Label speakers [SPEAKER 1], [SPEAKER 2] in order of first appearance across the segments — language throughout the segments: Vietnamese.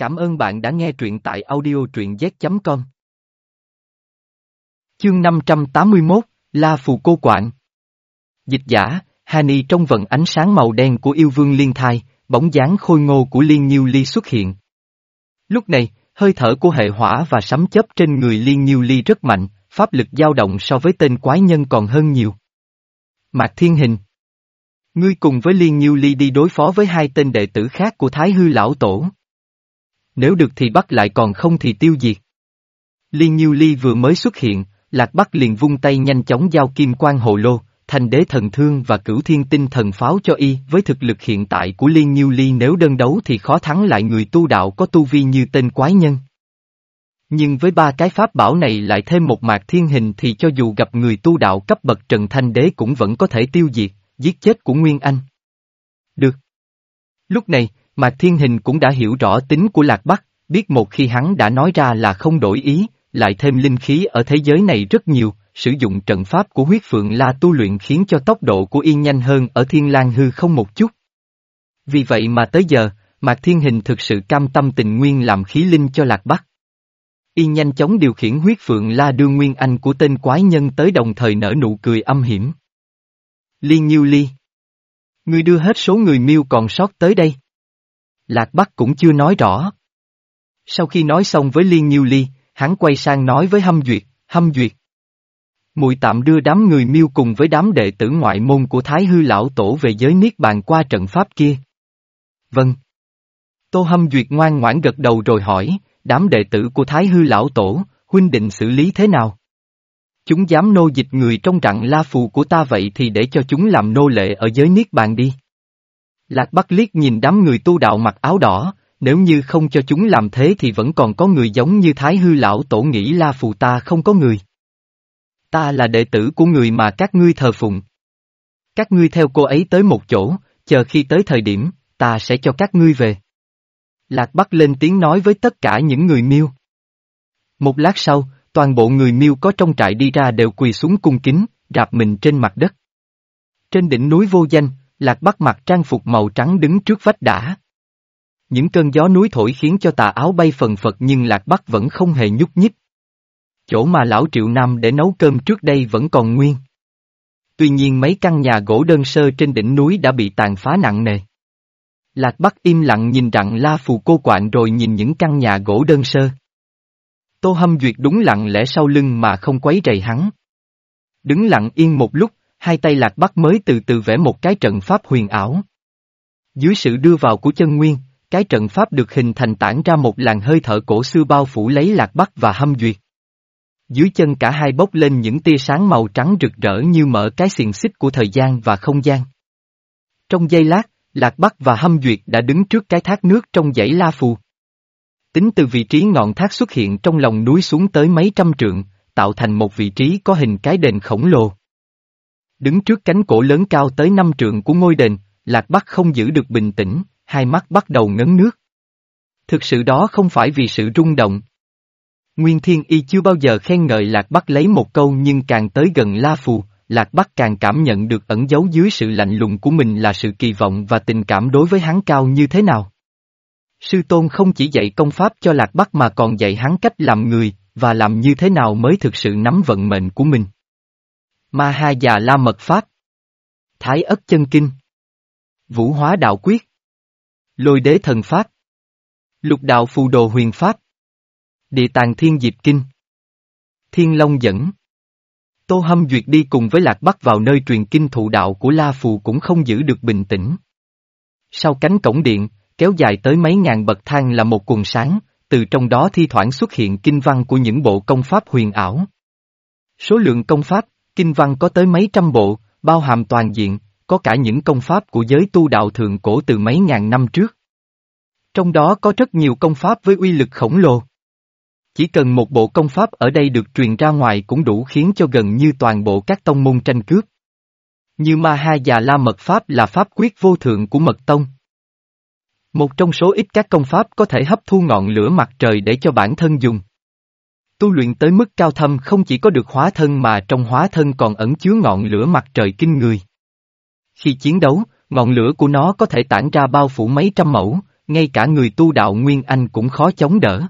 [SPEAKER 1] Cảm ơn bạn đã nghe truyện tại audio truyện z.com. Chương 581, La Phù Cô Quạng Dịch giả, Hani trong vận ánh sáng màu đen của yêu vương liên thai, bóng dáng khôi ngô của Liên Nhiêu Ly xuất hiện. Lúc này, hơi thở của hệ hỏa và sấm chớp trên người Liên Nhiêu Ly rất mạnh, pháp lực dao động so với tên quái nhân còn hơn nhiều. Mạc Thiên Hình Ngươi cùng với Liên Nhiêu Ly đi đối phó với hai tên đệ tử khác của Thái Hư Lão Tổ. Nếu được thì bắt lại còn không thì tiêu diệt. Liên Nhiêu Ly vừa mới xuất hiện, Lạc Bắc liền vung tay nhanh chóng giao kim quan hồ lô, thành đế thần thương và cửu thiên tinh thần pháo cho y với thực lực hiện tại của Liên Nhiêu Ly nếu đơn đấu thì khó thắng lại người tu đạo có tu vi như tên quái nhân. Nhưng với ba cái pháp bảo này lại thêm một mạc thiên hình thì cho dù gặp người tu đạo cấp bậc Trần Thanh Đế cũng vẫn có thể tiêu diệt, giết chết của Nguyên Anh. Được. Lúc này, Mạc Thiên Hình cũng đã hiểu rõ tính của Lạc Bắc, biết một khi hắn đã nói ra là không đổi ý, lại thêm linh khí ở thế giới này rất nhiều, sử dụng trận pháp của huyết phượng la tu luyện khiến cho tốc độ của yên nhanh hơn ở thiên lang hư không một chút. Vì vậy mà tới giờ, Mạc Thiên Hình thực sự cam tâm tình nguyên làm khí linh cho Lạc Bắc. Yên nhanh chóng điều khiển huyết phượng la đưa nguyên anh của tên quái nhân tới đồng thời nở nụ cười âm hiểm. Liên Nhiêu Ly. Ngươi đưa hết số người miêu còn sót tới đây. Lạc Bắc cũng chưa nói rõ. Sau khi nói xong với Liên Nhiêu Ly, hắn quay sang nói với Hâm Duyệt, Hâm Duyệt. Mùi tạm đưa đám người miêu cùng với đám đệ tử ngoại môn của Thái Hư Lão Tổ về giới Niết Bàn qua trận pháp kia. Vâng. Tô Hâm Duyệt ngoan ngoãn gật đầu rồi hỏi, đám đệ tử của Thái Hư Lão Tổ, huynh định xử lý thế nào? Chúng dám nô dịch người trong rặng la phù của ta vậy thì để cho chúng làm nô lệ ở giới Niết Bàn đi. Lạc Bắc liếc nhìn đám người tu đạo mặc áo đỏ, nếu như không cho chúng làm thế thì vẫn còn có người giống như Thái Hư Lão Tổ nghĩ La Phù ta không có người. Ta là đệ tử của người mà các ngươi thờ phụng. Các ngươi theo cô ấy tới một chỗ, chờ khi tới thời điểm, ta sẽ cho các ngươi về. Lạc Bắc lên tiếng nói với tất cả những người miêu. Một lát sau, toàn bộ người miêu có trong trại đi ra đều quỳ xuống cung kính, rạp mình trên mặt đất. Trên đỉnh núi vô danh, Lạc Bắc mặc trang phục màu trắng đứng trước vách đá. Những cơn gió núi thổi khiến cho tà áo bay phần phật nhưng Lạc Bắc vẫn không hề nhúc nhích. Chỗ mà lão Triệu Nam để nấu cơm trước đây vẫn còn nguyên. Tuy nhiên mấy căn nhà gỗ đơn sơ trên đỉnh núi đã bị tàn phá nặng nề. Lạc Bắc im lặng nhìn rặng la phù cô quạng rồi nhìn những căn nhà gỗ đơn sơ. Tô Hâm Duyệt đúng lặng lẽ sau lưng mà không quấy rầy hắn. Đứng lặng yên một lúc, hai tay lạc bắc mới từ từ vẽ một cái trận pháp huyền ảo. Dưới sự đưa vào của chân nguyên, cái trận pháp được hình thành tản ra một làn hơi thở cổ xưa bao phủ lấy lạc bắc và hâm duyệt. Dưới chân cả hai bốc lên những tia sáng màu trắng rực rỡ như mở cái xiềng xích của thời gian và không gian. Trong giây lát, Lạc Bắc và Hâm Duyệt đã đứng trước cái thác nước trong dãy La Phù. Tính từ vị trí ngọn thác xuất hiện trong lòng núi xuống tới mấy trăm trượng, tạo thành một vị trí có hình cái đền khổng lồ. Đứng trước cánh cổ lớn cao tới năm trượng của ngôi đền, Lạc Bắc không giữ được bình tĩnh, hai mắt bắt đầu ngấn nước. Thực sự đó không phải vì sự rung động. Nguyên Thiên Y chưa bao giờ khen ngợi Lạc Bắc lấy một câu nhưng càng tới gần La Phù, Lạc Bắc càng cảm nhận được ẩn giấu dưới sự lạnh lùng của mình là sự kỳ vọng và tình cảm đối với hắn cao như thế nào. Sư Tôn không chỉ dạy công pháp cho Lạc Bắc mà còn dạy hắn cách làm người, và làm như thế nào mới thực sự nắm vận mệnh của mình. Ma Ha già la mật pháp. Thái ất chân kinh. Vũ hóa đạo quyết. Lôi đế thần pháp. Lục đạo phù đồ huyền pháp. Địa tàng thiên diệp kinh. Thiên Long dẫn. Tô Hâm Duyệt đi cùng với Lạc Bắc vào nơi truyền kinh thụ đạo của La Phù cũng không giữ được bình tĩnh. Sau cánh cổng điện, kéo dài tới mấy ngàn bậc thang là một quần sáng, từ trong đó thi thoảng xuất hiện kinh văn của những bộ công pháp huyền ảo. Số lượng công pháp, kinh văn có tới mấy trăm bộ, bao hàm toàn diện, có cả những công pháp của giới tu đạo thượng cổ từ mấy ngàn năm trước. Trong đó có rất nhiều công pháp với uy lực khổng lồ. Chỉ cần một bộ công pháp ở đây được truyền ra ngoài cũng đủ khiến cho gần như toàn bộ các tông môn tranh cướp. Như Ma Ha Già La Mật Pháp là pháp quyết vô thượng của Mật Tông. Một trong số ít các công pháp có thể hấp thu ngọn lửa mặt trời để cho bản thân dùng. Tu luyện tới mức cao thâm không chỉ có được hóa thân mà trong hóa thân còn ẩn chứa ngọn lửa mặt trời kinh người. Khi chiến đấu, ngọn lửa của nó có thể tản ra bao phủ mấy trăm mẫu, ngay cả người tu đạo Nguyên Anh cũng khó chống đỡ.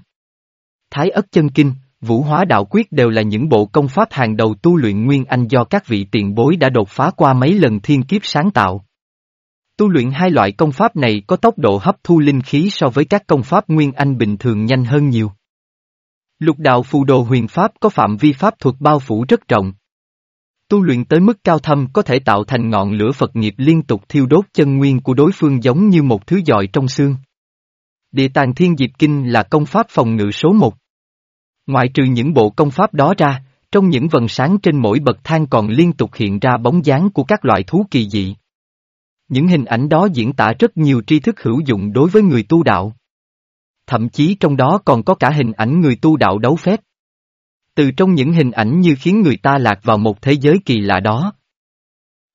[SPEAKER 1] Thái ất chân kinh, vũ hóa đạo quyết đều là những bộ công pháp hàng đầu tu luyện Nguyên Anh do các vị tiền bối đã đột phá qua mấy lần thiên kiếp sáng tạo. Tu luyện hai loại công pháp này có tốc độ hấp thu linh khí so với các công pháp Nguyên Anh bình thường nhanh hơn nhiều. Lục đạo phù đồ huyền pháp có phạm vi pháp thuật bao phủ rất rộng. Tu luyện tới mức cao thâm có thể tạo thành ngọn lửa Phật nghiệp liên tục thiêu đốt chân nguyên của đối phương giống như một thứ dọi trong xương. Địa tàng thiên diệp kinh là công pháp phòng ngự số một. Ngoại trừ những bộ công pháp đó ra, trong những vần sáng trên mỗi bậc thang còn liên tục hiện ra bóng dáng của các loại thú kỳ dị. Những hình ảnh đó diễn tả rất nhiều tri thức hữu dụng đối với người tu đạo. Thậm chí trong đó còn có cả hình ảnh người tu đạo đấu phép. Từ trong những hình ảnh như khiến người ta lạc vào một thế giới kỳ lạ đó.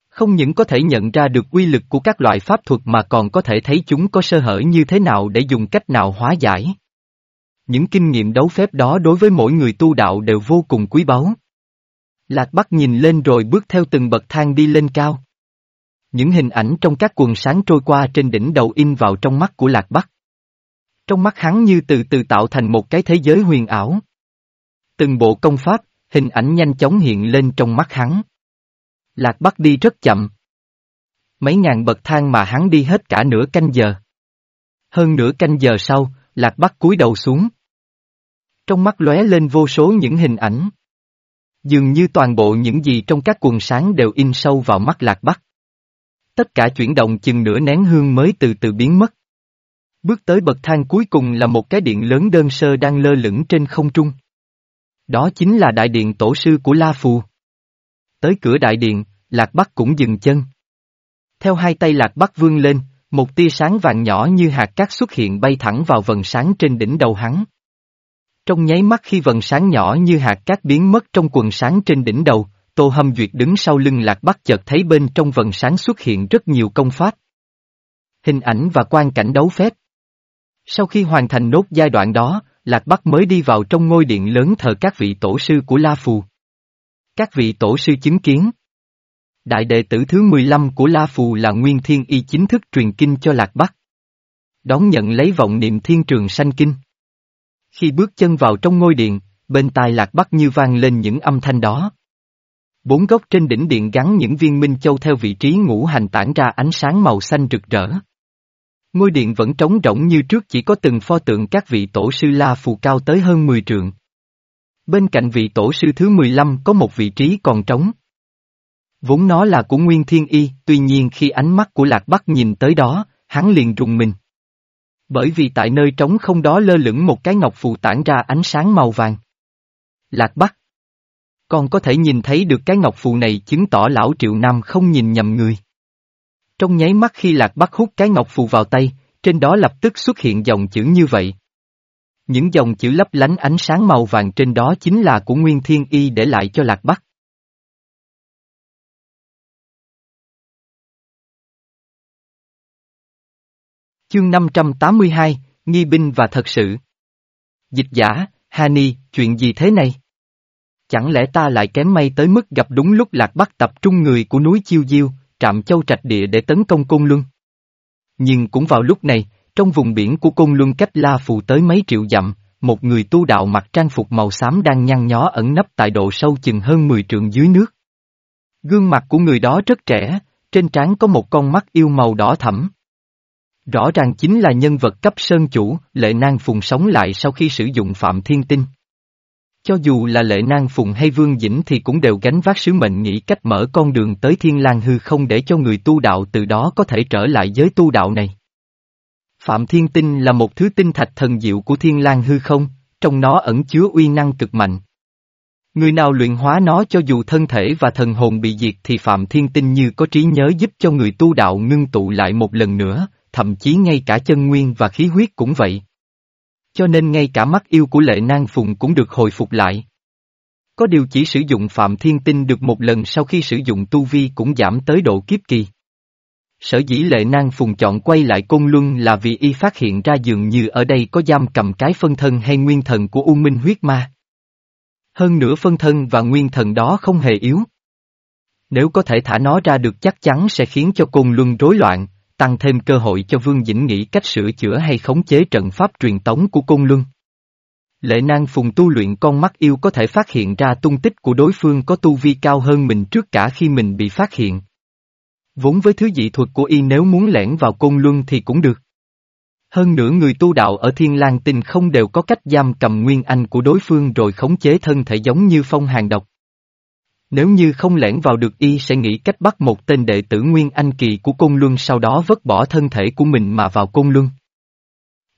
[SPEAKER 1] Không những có thể nhận ra được quy lực của các loại pháp thuật mà còn có thể thấy chúng có sơ hở như thế nào để dùng cách nào hóa giải. Những kinh nghiệm đấu phép đó đối với mỗi người tu đạo đều vô cùng quý báu. Lạc Bắc nhìn lên rồi bước theo từng bậc thang đi lên cao. Những hình ảnh trong các quần sáng trôi qua trên đỉnh đầu in vào trong mắt của Lạc Bắc. Trong mắt hắn như từ từ tạo thành một cái thế giới huyền ảo. Từng bộ công pháp, hình ảnh nhanh chóng hiện lên trong mắt hắn. Lạc Bắc đi rất chậm. Mấy ngàn bậc thang mà hắn đi hết cả nửa canh giờ. Hơn nửa canh giờ sau, Lạc Bắc cúi đầu xuống. Trong mắt lóe lên vô số những hình ảnh. Dường như toàn bộ những gì trong các quần sáng đều in sâu vào mắt Lạc Bắc. Tất cả chuyển động chừng nửa nén hương mới từ từ biến mất. Bước tới bậc thang cuối cùng là một cái điện lớn đơn sơ đang lơ lửng trên không trung. Đó chính là đại điện tổ sư của La Phù. Tới cửa đại điện, Lạc Bắc cũng dừng chân. Theo hai tay Lạc Bắc vươn lên, một tia sáng vàng nhỏ như hạt cát xuất hiện bay thẳng vào vần sáng trên đỉnh đầu hắn. Trong nháy mắt khi vần sáng nhỏ như hạt cát biến mất trong quần sáng trên đỉnh đầu, Tô Hâm Duyệt đứng sau lưng Lạc Bắc chợt thấy bên trong vần sáng xuất hiện rất nhiều công pháp. Hình ảnh và quan cảnh đấu phép. Sau khi hoàn thành nốt giai đoạn đó, Lạc Bắc mới đi vào trong ngôi điện lớn thờ các vị tổ sư của La Phù. Các vị tổ sư chứng kiến. Đại đệ tử thứ 15 của La Phù là Nguyên Thiên Y chính thức truyền kinh cho Lạc Bắc. Đón nhận lấy vọng niệm thiên trường sanh kinh. Khi bước chân vào trong ngôi điện, bên tai Lạc Bắc như vang lên những âm thanh đó. Bốn góc trên đỉnh điện gắn những viên minh châu theo vị trí ngũ hành tản ra ánh sáng màu xanh rực rỡ. Ngôi điện vẫn trống rỗng như trước chỉ có từng pho tượng các vị tổ sư La Phù cao tới hơn 10 trượng. Bên cạnh vị tổ sư thứ 15 có một vị trí còn trống. Vốn nó là của Nguyên Thiên Y, tuy nhiên khi ánh mắt của Lạc Bắc nhìn tới đó, hắn liền rùng mình. Bởi vì tại nơi trống không đó lơ lửng một cái ngọc phù tản ra ánh sáng màu vàng. Lạc Bắc. Còn có thể nhìn thấy được cái ngọc phù này chứng tỏ lão Triệu Nam không nhìn nhầm người. Trong nháy mắt khi Lạc Bắc hút cái ngọc phù vào tay, trên đó lập tức xuất hiện dòng chữ như vậy. Những dòng chữ lấp lánh ánh sáng màu vàng trên đó chính là của Nguyên Thiên Y để lại cho Lạc Bắc. Chương 582, Nghi binh và thật sự. Dịch giả, Hani, chuyện gì thế này? Chẳng lẽ ta lại kém may tới mức gặp đúng lúc Lạc Bắc tập trung người của núi Chiêu Diêu, trạm châu trạch địa để tấn công Côn Luân? Nhưng cũng vào lúc này, trong vùng biển của Côn Luân cách La Phù tới mấy triệu dặm, một người tu đạo mặc trang phục màu xám đang nhăn nhó ẩn nấp tại độ sâu chừng hơn 10 trượng dưới nước. Gương mặt của người đó rất trẻ, trên trán có một con mắt yêu màu đỏ thẫm. Rõ ràng chính là nhân vật cấp sơn chủ, lệ nang phùng sống lại sau khi sử dụng phạm thiên tinh. Cho dù là lệ nang phùng hay vương dĩnh thì cũng đều gánh vác sứ mệnh nghĩ cách mở con đường tới thiên lang hư không để cho người tu đạo từ đó có thể trở lại giới tu đạo này. Phạm Thiên Tinh là một thứ tinh thạch thần diệu của thiên lang hư không, trong nó ẩn chứa uy năng cực mạnh. Người nào luyện hóa nó cho dù thân thể và thần hồn bị diệt thì Phạm Thiên Tinh như có trí nhớ giúp cho người tu đạo ngưng tụ lại một lần nữa, thậm chí ngay cả chân nguyên và khí huyết cũng vậy. Cho nên ngay cả mắt yêu của lệ nang phùng cũng được hồi phục lại. Có điều chỉ sử dụng Phạm Thiên Tinh được một lần sau khi sử dụng tu vi cũng giảm tới độ kiếp kỳ. Sở dĩ lệ nang phùng chọn quay lại côn luân là vì y phát hiện ra dường như ở đây có giam cầm cái phân thân hay nguyên thần của U Minh huyết ma. Hơn nữa phân thân và nguyên thần đó không hề yếu. Nếu có thể thả nó ra được chắc chắn sẽ khiến cho côn luân rối loạn, tăng thêm cơ hội cho Vương Dĩnh nghĩ cách sửa chữa hay khống chế trận pháp truyền tống của Côn Luân. Lệ Nang Phùng tu luyện con mắt yêu có thể phát hiện ra tung tích của đối phương có tu vi cao hơn mình trước cả khi mình bị phát hiện. Vốn với thứ dị thuật của y nếu muốn lẻn vào Côn Luân thì cũng được. Hơn nữa người tu đạo ở Thiên lang Tinh không đều có cách giam cầm nguyên anh của đối phương rồi khống chế thân thể giống như phong hàng độc. Nếu như không lẻn vào được y sẽ nghĩ cách bắt một tên đệ tử Nguyên Anh Kỳ của Côn Luân sau đó vứt bỏ thân thể của mình mà vào Côn Luân.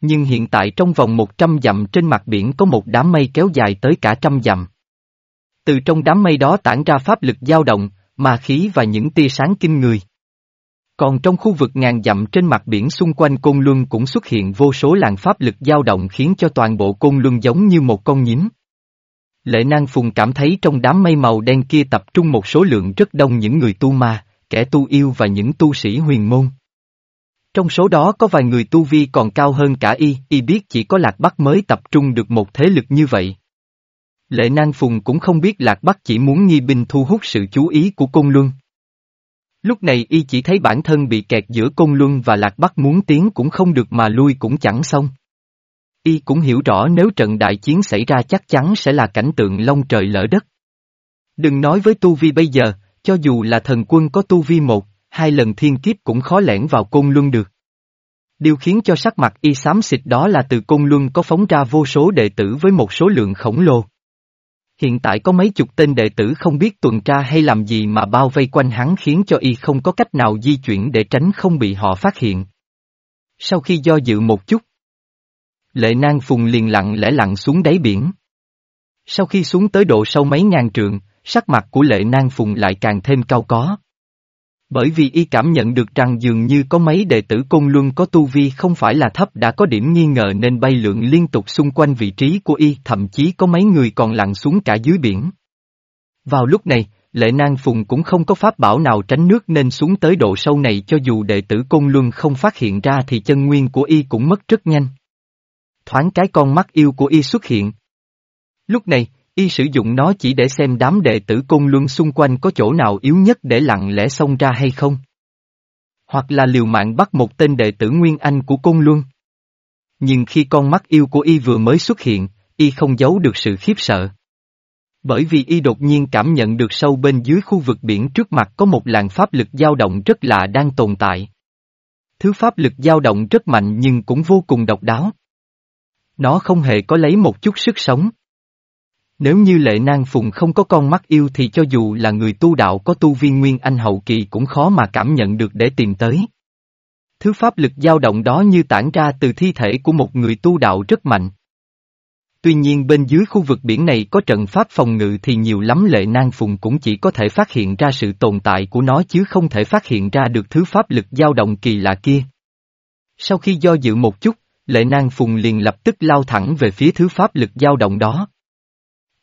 [SPEAKER 1] Nhưng hiện tại trong vòng 100 dặm trên mặt biển có một đám mây kéo dài tới cả trăm dặm. Từ trong đám mây đó tản ra pháp lực dao động, ma khí và những tia sáng kinh người. Còn trong khu vực ngàn dặm trên mặt biển xung quanh Côn Luân cũng xuất hiện vô số làn pháp lực dao động khiến cho toàn bộ Côn Luân giống như một con nhím. Lệ Năng Phùng cảm thấy trong đám mây màu đen kia tập trung một số lượng rất đông những người tu ma, kẻ tu yêu và những tu sĩ huyền môn. Trong số đó có vài người tu vi còn cao hơn cả y, y biết chỉ có Lạc Bắc mới tập trung được một thế lực như vậy. Lệ Nang Phùng cũng không biết Lạc Bắc chỉ muốn nghi binh thu hút sự chú ý của Côn Luân. Lúc này y chỉ thấy bản thân bị kẹt giữa Côn Luân và Lạc Bắc muốn tiến cũng không được mà lui cũng chẳng xong. Y cũng hiểu rõ nếu trận đại chiến xảy ra chắc chắn sẽ là cảnh tượng long trời lỡ đất. Đừng nói với Tu Vi bây giờ, cho dù là thần quân có Tu Vi một, hai lần thiên kiếp cũng khó lẻn vào côn luân được. Điều khiến cho sắc mặt y xám xịt đó là từ côn luân có phóng ra vô số đệ tử với một số lượng khổng lồ. Hiện tại có mấy chục tên đệ tử không biết tuần tra hay làm gì mà bao vây quanh hắn khiến cho y không có cách nào di chuyển để tránh không bị họ phát hiện. Sau khi do dự một chút, Lệ Nang Phùng liền lặng lẽ lặn xuống đáy biển. Sau khi xuống tới độ sâu mấy ngàn trượng, sắc mặt của Lệ Nang Phùng lại càng thêm cao có. Bởi vì y cảm nhận được rằng dường như có mấy đệ tử Côn Luân có tu vi không phải là thấp đã có điểm nghi ngờ nên bay lượn liên tục xung quanh vị trí của y, thậm chí có mấy người còn lặn xuống cả dưới biển. Vào lúc này, Lệ Nang Phùng cũng không có pháp bảo nào tránh nước nên xuống tới độ sâu này cho dù đệ tử Côn Luân không phát hiện ra thì chân nguyên của y cũng mất rất nhanh thoáng cái con mắt yêu của y xuất hiện. Lúc này, y sử dụng nó chỉ để xem đám đệ tử côn luân xung quanh có chỗ nào yếu nhất để lặng lẽ xông ra hay không. Hoặc là liều mạng bắt một tên đệ tử Nguyên Anh của côn luân. Nhưng khi con mắt yêu của y vừa mới xuất hiện, y không giấu được sự khiếp sợ. Bởi vì y đột nhiên cảm nhận được sâu bên dưới khu vực biển trước mặt có một làn pháp lực dao động rất lạ đang tồn tại. Thứ pháp lực dao động rất mạnh nhưng cũng vô cùng độc đáo. Nó không hề có lấy một chút sức sống. Nếu như lệ nang phùng không có con mắt yêu thì cho dù là người tu đạo có tu viên nguyên anh hậu kỳ cũng khó mà cảm nhận được để tìm tới. Thứ pháp lực dao động đó như tản ra từ thi thể của một người tu đạo rất mạnh. Tuy nhiên bên dưới khu vực biển này có trận pháp phòng ngự thì nhiều lắm lệ nang phùng cũng chỉ có thể phát hiện ra sự tồn tại của nó chứ không thể phát hiện ra được thứ pháp lực dao động kỳ lạ kia. Sau khi do dự một chút, Lệ Nang Phùng liền lập tức lao thẳng về phía thứ pháp lực dao động đó.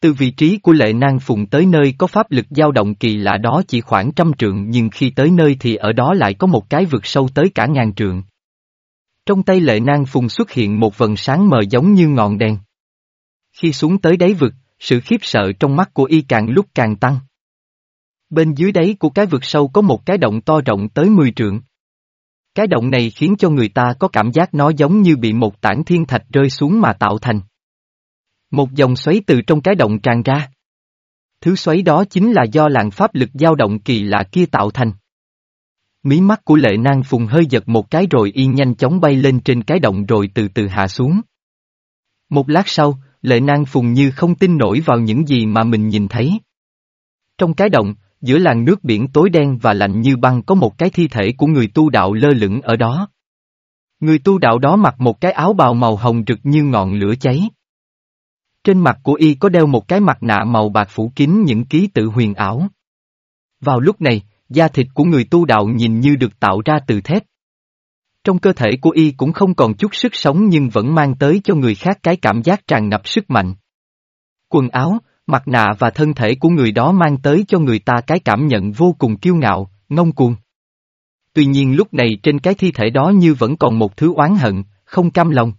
[SPEAKER 1] Từ vị trí của Lệ Nang Phùng tới nơi có pháp lực dao động kỳ lạ đó chỉ khoảng trăm trượng nhưng khi tới nơi thì ở đó lại có một cái vực sâu tới cả ngàn trượng. Trong tay Lệ Nang Phùng xuất hiện một vần sáng mờ giống như ngọn đèn. Khi xuống tới đáy vực, sự khiếp sợ trong mắt của y càng lúc càng tăng. Bên dưới đáy của cái vực sâu có một cái động to rộng tới 10 trượng. Cái động này khiến cho người ta có cảm giác nó giống như bị một tảng thiên thạch rơi xuống mà tạo thành. Một dòng xoáy từ trong cái động tràn ra. Thứ xoáy đó chính là do làn pháp lực dao động kỳ lạ kia tạo thành. Mí mắt của lệ nang phùng hơi giật một cái rồi y nhanh chóng bay lên trên cái động rồi từ từ hạ xuống. Một lát sau, lệ nang phùng như không tin nổi vào những gì mà mình nhìn thấy. Trong cái động, giữa làn nước biển tối đen và lạnh như băng có một cái thi thể của người tu đạo lơ lửng ở đó. Người tu đạo đó mặc một cái áo bào màu hồng rực như ngọn lửa cháy. Trên mặt của y có đeo một cái mặt nạ màu bạc phủ kín những ký tự huyền ảo. Vào lúc này, da thịt của người tu đạo nhìn như được tạo ra từ thép. Trong cơ thể của y cũng không còn chút sức sống nhưng vẫn mang tới cho người khác cái cảm giác tràn ngập sức mạnh. Quần áo, mặt nạ và thân thể của người đó mang tới cho người ta cái cảm nhận vô cùng kiêu ngạo, ngông cuồng. Tuy nhiên lúc này trên cái thi thể đó như vẫn còn một thứ oán hận, không cam lòng.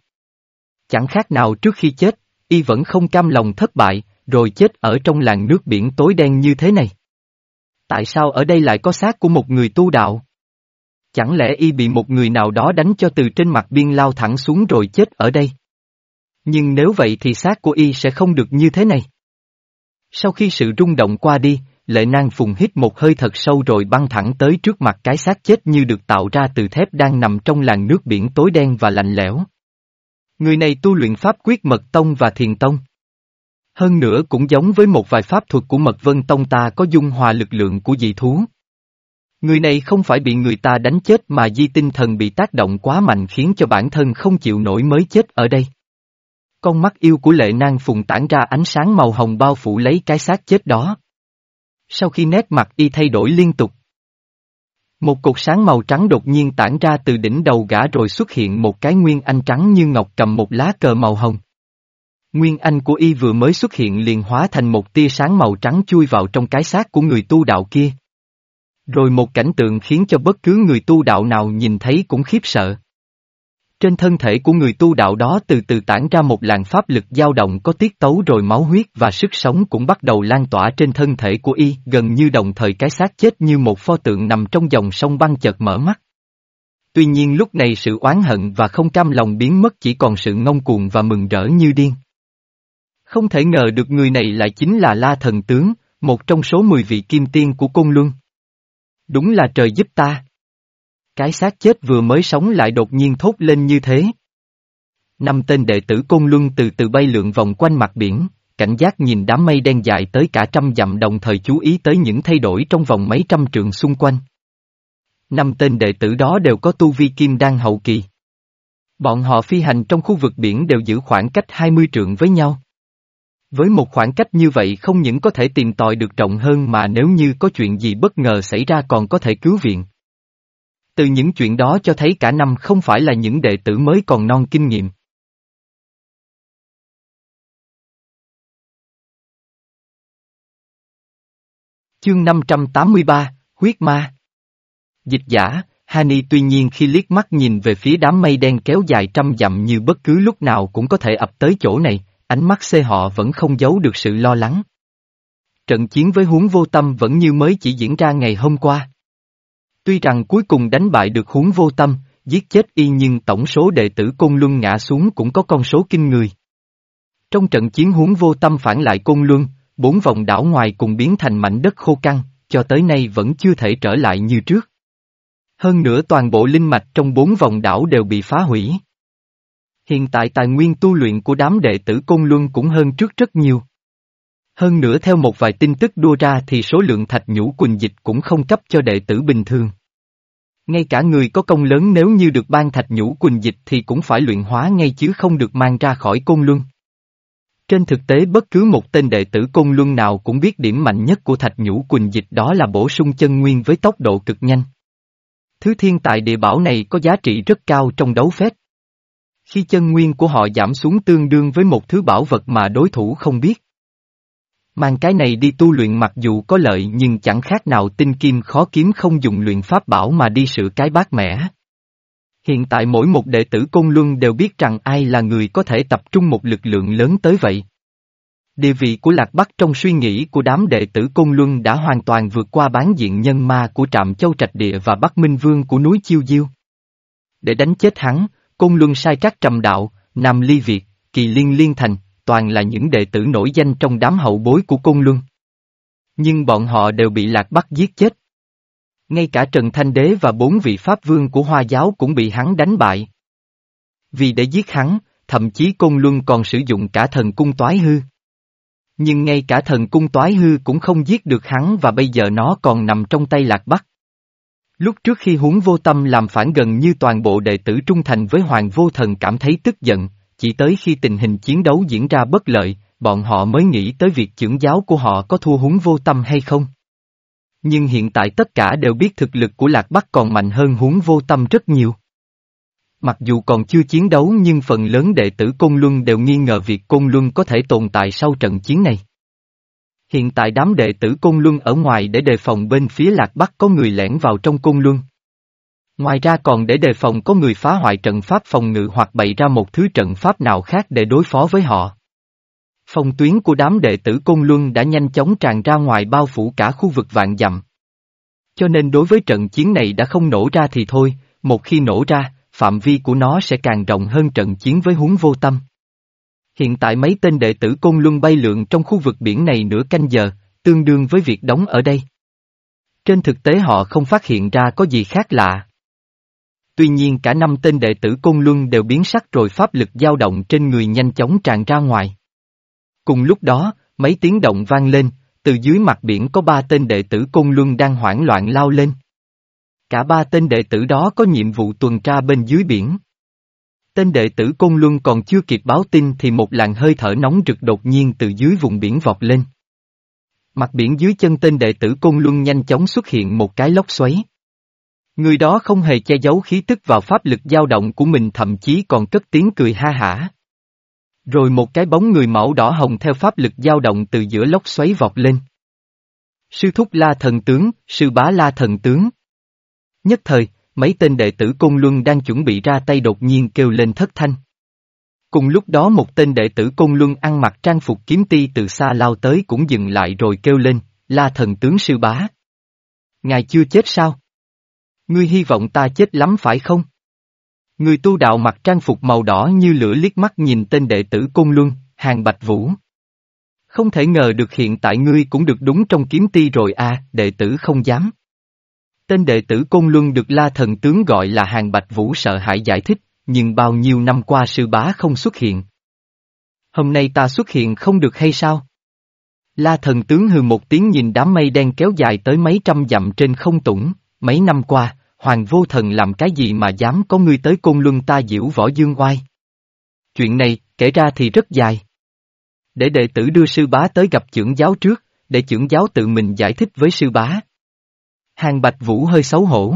[SPEAKER 1] Chẳng khác nào trước khi chết, y vẫn không cam lòng thất bại, rồi chết ở trong làng nước biển tối đen như thế này. Tại sao ở đây lại có xác của một người tu đạo? Chẳng lẽ y bị một người nào đó đánh cho từ trên mặt biên lao thẳng xuống rồi chết ở đây? Nhưng nếu vậy thì xác của y sẽ không được như thế này. Sau khi sự rung động qua đi, lệ nang phùng hít một hơi thật sâu rồi băng thẳng tới trước mặt cái xác chết như được tạo ra từ thép đang nằm trong làn nước biển tối đen và lạnh lẽo. Người này tu luyện pháp quyết mật tông và thiền tông. Hơn nữa cũng giống với một vài pháp thuật của mật vân tông ta có dung hòa lực lượng của dị thú. Người này không phải bị người ta đánh chết mà di tinh thần bị tác động quá mạnh khiến cho bản thân không chịu nổi mới chết ở đây. Con mắt yêu của lệ nang phùng tản ra ánh sáng màu hồng bao phủ lấy cái xác chết đó. Sau khi nét mặt y thay đổi liên tục. Một cột sáng màu trắng đột nhiên tản ra từ đỉnh đầu gã rồi xuất hiện một cái nguyên anh trắng như ngọc cầm một lá cờ màu hồng. Nguyên anh của y vừa mới xuất hiện liền hóa thành một tia sáng màu trắng chui vào trong cái xác của người tu đạo kia. Rồi một cảnh tượng khiến cho bất cứ người tu đạo nào nhìn thấy cũng khiếp sợ. Trên thân thể của người tu đạo đó từ từ tản ra một làn pháp lực dao động có tiết tấu rồi máu huyết và sức sống cũng bắt đầu lan tỏa trên thân thể của y gần như đồng thời cái xác chết như một pho tượng nằm trong dòng sông băng chợt mở mắt. Tuy nhiên lúc này sự oán hận và không cam lòng biến mất chỉ còn sự ngông cuồng và mừng rỡ như điên. Không thể ngờ được người này lại chính là La Thần Tướng, một trong số 10 vị kim tiên của Côn Luân. Đúng là trời giúp ta. Cái xác chết vừa mới sống lại đột nhiên thốt lên như thế. Năm tên đệ tử Côn Luân từ từ bay lượn vòng quanh mặt biển, cảnh giác nhìn đám mây đen dài tới cả trăm dặm đồng thời chú ý tới những thay đổi trong vòng mấy trăm trượng xung quanh. Năm tên đệ tử đó đều có tu vi kim đan hậu kỳ. Bọn họ phi hành trong khu vực biển đều giữ khoảng cách 20 trượng với nhau. Với một khoảng cách như vậy không những có thể tìm tòi được rộng hơn mà nếu như có chuyện gì bất ngờ xảy ra còn có thể cứu viện. Từ những chuyện đó cho thấy cả năm không phải là những đệ tử mới còn non kinh nghiệm. Chương 583, Huyết Ma Dịch giả, Hani tuy nhiên khi liếc mắt nhìn về phía đám mây đen kéo dài trăm dặm như bất cứ lúc nào cũng có thể ập tới chỗ này, ánh mắt xê họ vẫn không giấu được sự lo lắng. Trận chiến với huống vô tâm vẫn như mới chỉ diễn ra ngày hôm qua. Tuy rằng cuối cùng đánh bại được huống vô tâm, giết chết y nhưng tổng số đệ tử Côn Luân ngã xuống cũng có con số kinh người. Trong trận chiến huống vô tâm phản lại Côn Luân, bốn vòng đảo ngoài cùng biến thành mảnh đất khô căng, cho tới nay vẫn chưa thể trở lại như trước. Hơn nữa toàn bộ linh mạch trong bốn vòng đảo đều bị phá hủy. Hiện tại tài nguyên tu luyện của đám đệ tử Côn Luân cũng hơn trước rất nhiều. Hơn nữa theo một vài tin tức đua ra thì số lượng thạch nhũ quỳnh dịch cũng không cấp cho đệ tử bình thường. Ngay cả người có công lớn nếu như được ban thạch nhũ quỳnh dịch thì cũng phải luyện hóa ngay chứ không được mang ra khỏi côn luân. Trên thực tế, bất cứ một tên đệ tử côn luân nào cũng biết điểm mạnh nhất của thạch nhũ quỳnh dịch đó là bổ sung chân nguyên với tốc độ cực nhanh. Thứ thiên tại địa bảo này có giá trị rất cao trong đấu phép. Khi chân nguyên của họ giảm xuống tương đương với một thứ bảo vật mà đối thủ không biết. Mang cái này đi tu luyện mặc dù có lợi nhưng chẳng khác nào tinh kim khó kiếm không dùng luyện pháp bảo mà đi sự cái bát mẻ. Hiện tại mỗi một đệ tử Côn Luân đều biết rằng ai là người có thể tập trung một lực lượng lớn tới vậy. Địa vị của Lạc Bắc trong suy nghĩ của đám đệ tử Côn Luân đã hoàn toàn vượt qua bán diện nhân ma của Trạm Châu Trạch Địa và Bắc Minh Vương của núi Chiêu Diêu. Để đánh chết hắn, Côn Luân sai trắc trầm đạo, Nam Ly Việt, Kỳ Liên Liên Thành, toàn là những đệ tử nổi danh trong đám hậu bối của Côn Luân. Nhưng bọn họ đều bị Lạc Bắc giết chết. Ngay cả Trần Thanh Đế và bốn vị Pháp Vương của Hoa Giáo cũng bị hắn đánh bại. Vì để giết hắn, thậm chí Côn Luân còn sử dụng cả thần cung toái hư. Nhưng ngay cả thần cung toái hư cũng không giết được hắn và bây giờ nó còn nằm trong tay Lạc Bắc. Lúc trước khi huống vô tâm làm phản gần như toàn bộ đệ tử trung thành với Hoàng vô thần cảm thấy tức giận, chỉ tới khi tình hình chiến đấu diễn ra bất lợi, bọn họ mới nghĩ tới việc trưởng giáo của họ có thua húng vô tâm hay không. Nhưng hiện tại tất cả đều biết thực lực của Lạc Bắc còn mạnh hơn huống vô tâm rất nhiều. Mặc dù còn chưa chiến đấu nhưng phần lớn đệ tử Côn Luân đều nghi ngờ việc Côn Luân có thể tồn tại sau trận chiến này. Hiện tại đám đệ tử Côn Luân ở ngoài để đề phòng bên phía Lạc Bắc có người lẻn vào trong Côn Luân. Ngoài ra còn để đề phòng có người phá hoại trận pháp phòng ngự hoặc bày ra một thứ trận pháp nào khác để đối phó với họ. Phong tuyến của đám đệ tử Côn Luân đã nhanh chóng tràn ra ngoài bao phủ cả khu vực vạn dặm. Cho nên đối với trận chiến này đã không nổ ra thì thôi, một khi nổ ra, phạm vi của nó sẽ càng rộng hơn trận chiến với huống vô tâm. Hiện tại mấy tên đệ tử Côn Luân bay lượn trong khu vực biển này nửa canh giờ, tương đương với việc đóng ở đây. Trên thực tế họ không phát hiện ra có gì khác lạ. Tuy nhiên cả năm tên đệ tử Côn Luân đều biến sắc rồi pháp lực dao động trên người nhanh chóng tràn ra ngoài. Cùng lúc đó, mấy tiếng động vang lên, từ dưới mặt biển có ba tên đệ tử Côn Luân đang hoảng loạn lao lên. Cả ba tên đệ tử đó có nhiệm vụ tuần tra bên dưới biển. Tên đệ tử Côn Luân còn chưa kịp báo tin thì một làn hơi thở nóng rực đột nhiên từ dưới vùng biển vọt lên. Mặt biển dưới chân tên đệ tử Côn Luân nhanh chóng xuất hiện một cái lốc xoáy. Người đó không hề che giấu khí tức vào pháp lực dao động của mình thậm chí còn cất tiếng cười ha hả. Rồi một cái bóng người mẫu đỏ hồng theo pháp lực dao động từ giữa lốc xoáy vọt lên. Sư thúc la thần tướng, sư bá la thần tướng. Nhất thời, mấy tên đệ tử Côn Luân đang chuẩn bị ra tay đột nhiên kêu lên thất thanh. Cùng lúc đó một tên đệ tử Côn Luân ăn mặc trang phục kiếm ti từ xa lao tới cũng dừng lại rồi kêu lên, la thần tướng sư bá. Ngài chưa chết sao? Ngươi hy vọng ta chết lắm phải không? Người tu đạo mặc trang phục màu đỏ như lửa liếc mắt nhìn tên đệ tử Côn Luân, hàng Bạch Vũ. Không thể ngờ được hiện tại ngươi cũng được đúng trong kiếm ti rồi à, đệ tử không dám. Tên đệ tử Côn Luân được La Thần Tướng gọi là Hàng Bạch Vũ sợ hãi giải thích, nhưng bao nhiêu năm qua sư bá không xuất hiện. Hôm nay ta xuất hiện không được hay sao? La Thần Tướng hừ một tiếng nhìn đám mây đen kéo dài tới mấy trăm dặm trên không tủng, mấy năm qua, Hoàng Vô Thần làm cái gì mà dám có ngươi tới Côn Luân ta diễu võ dương oai? Chuyện này, kể ra thì rất dài. Để đệ tử đưa sư bá tới gặp trưởng giáo trước, để trưởng giáo tự mình giải thích với sư bá. Hàng Bạch Vũ hơi xấu hổ.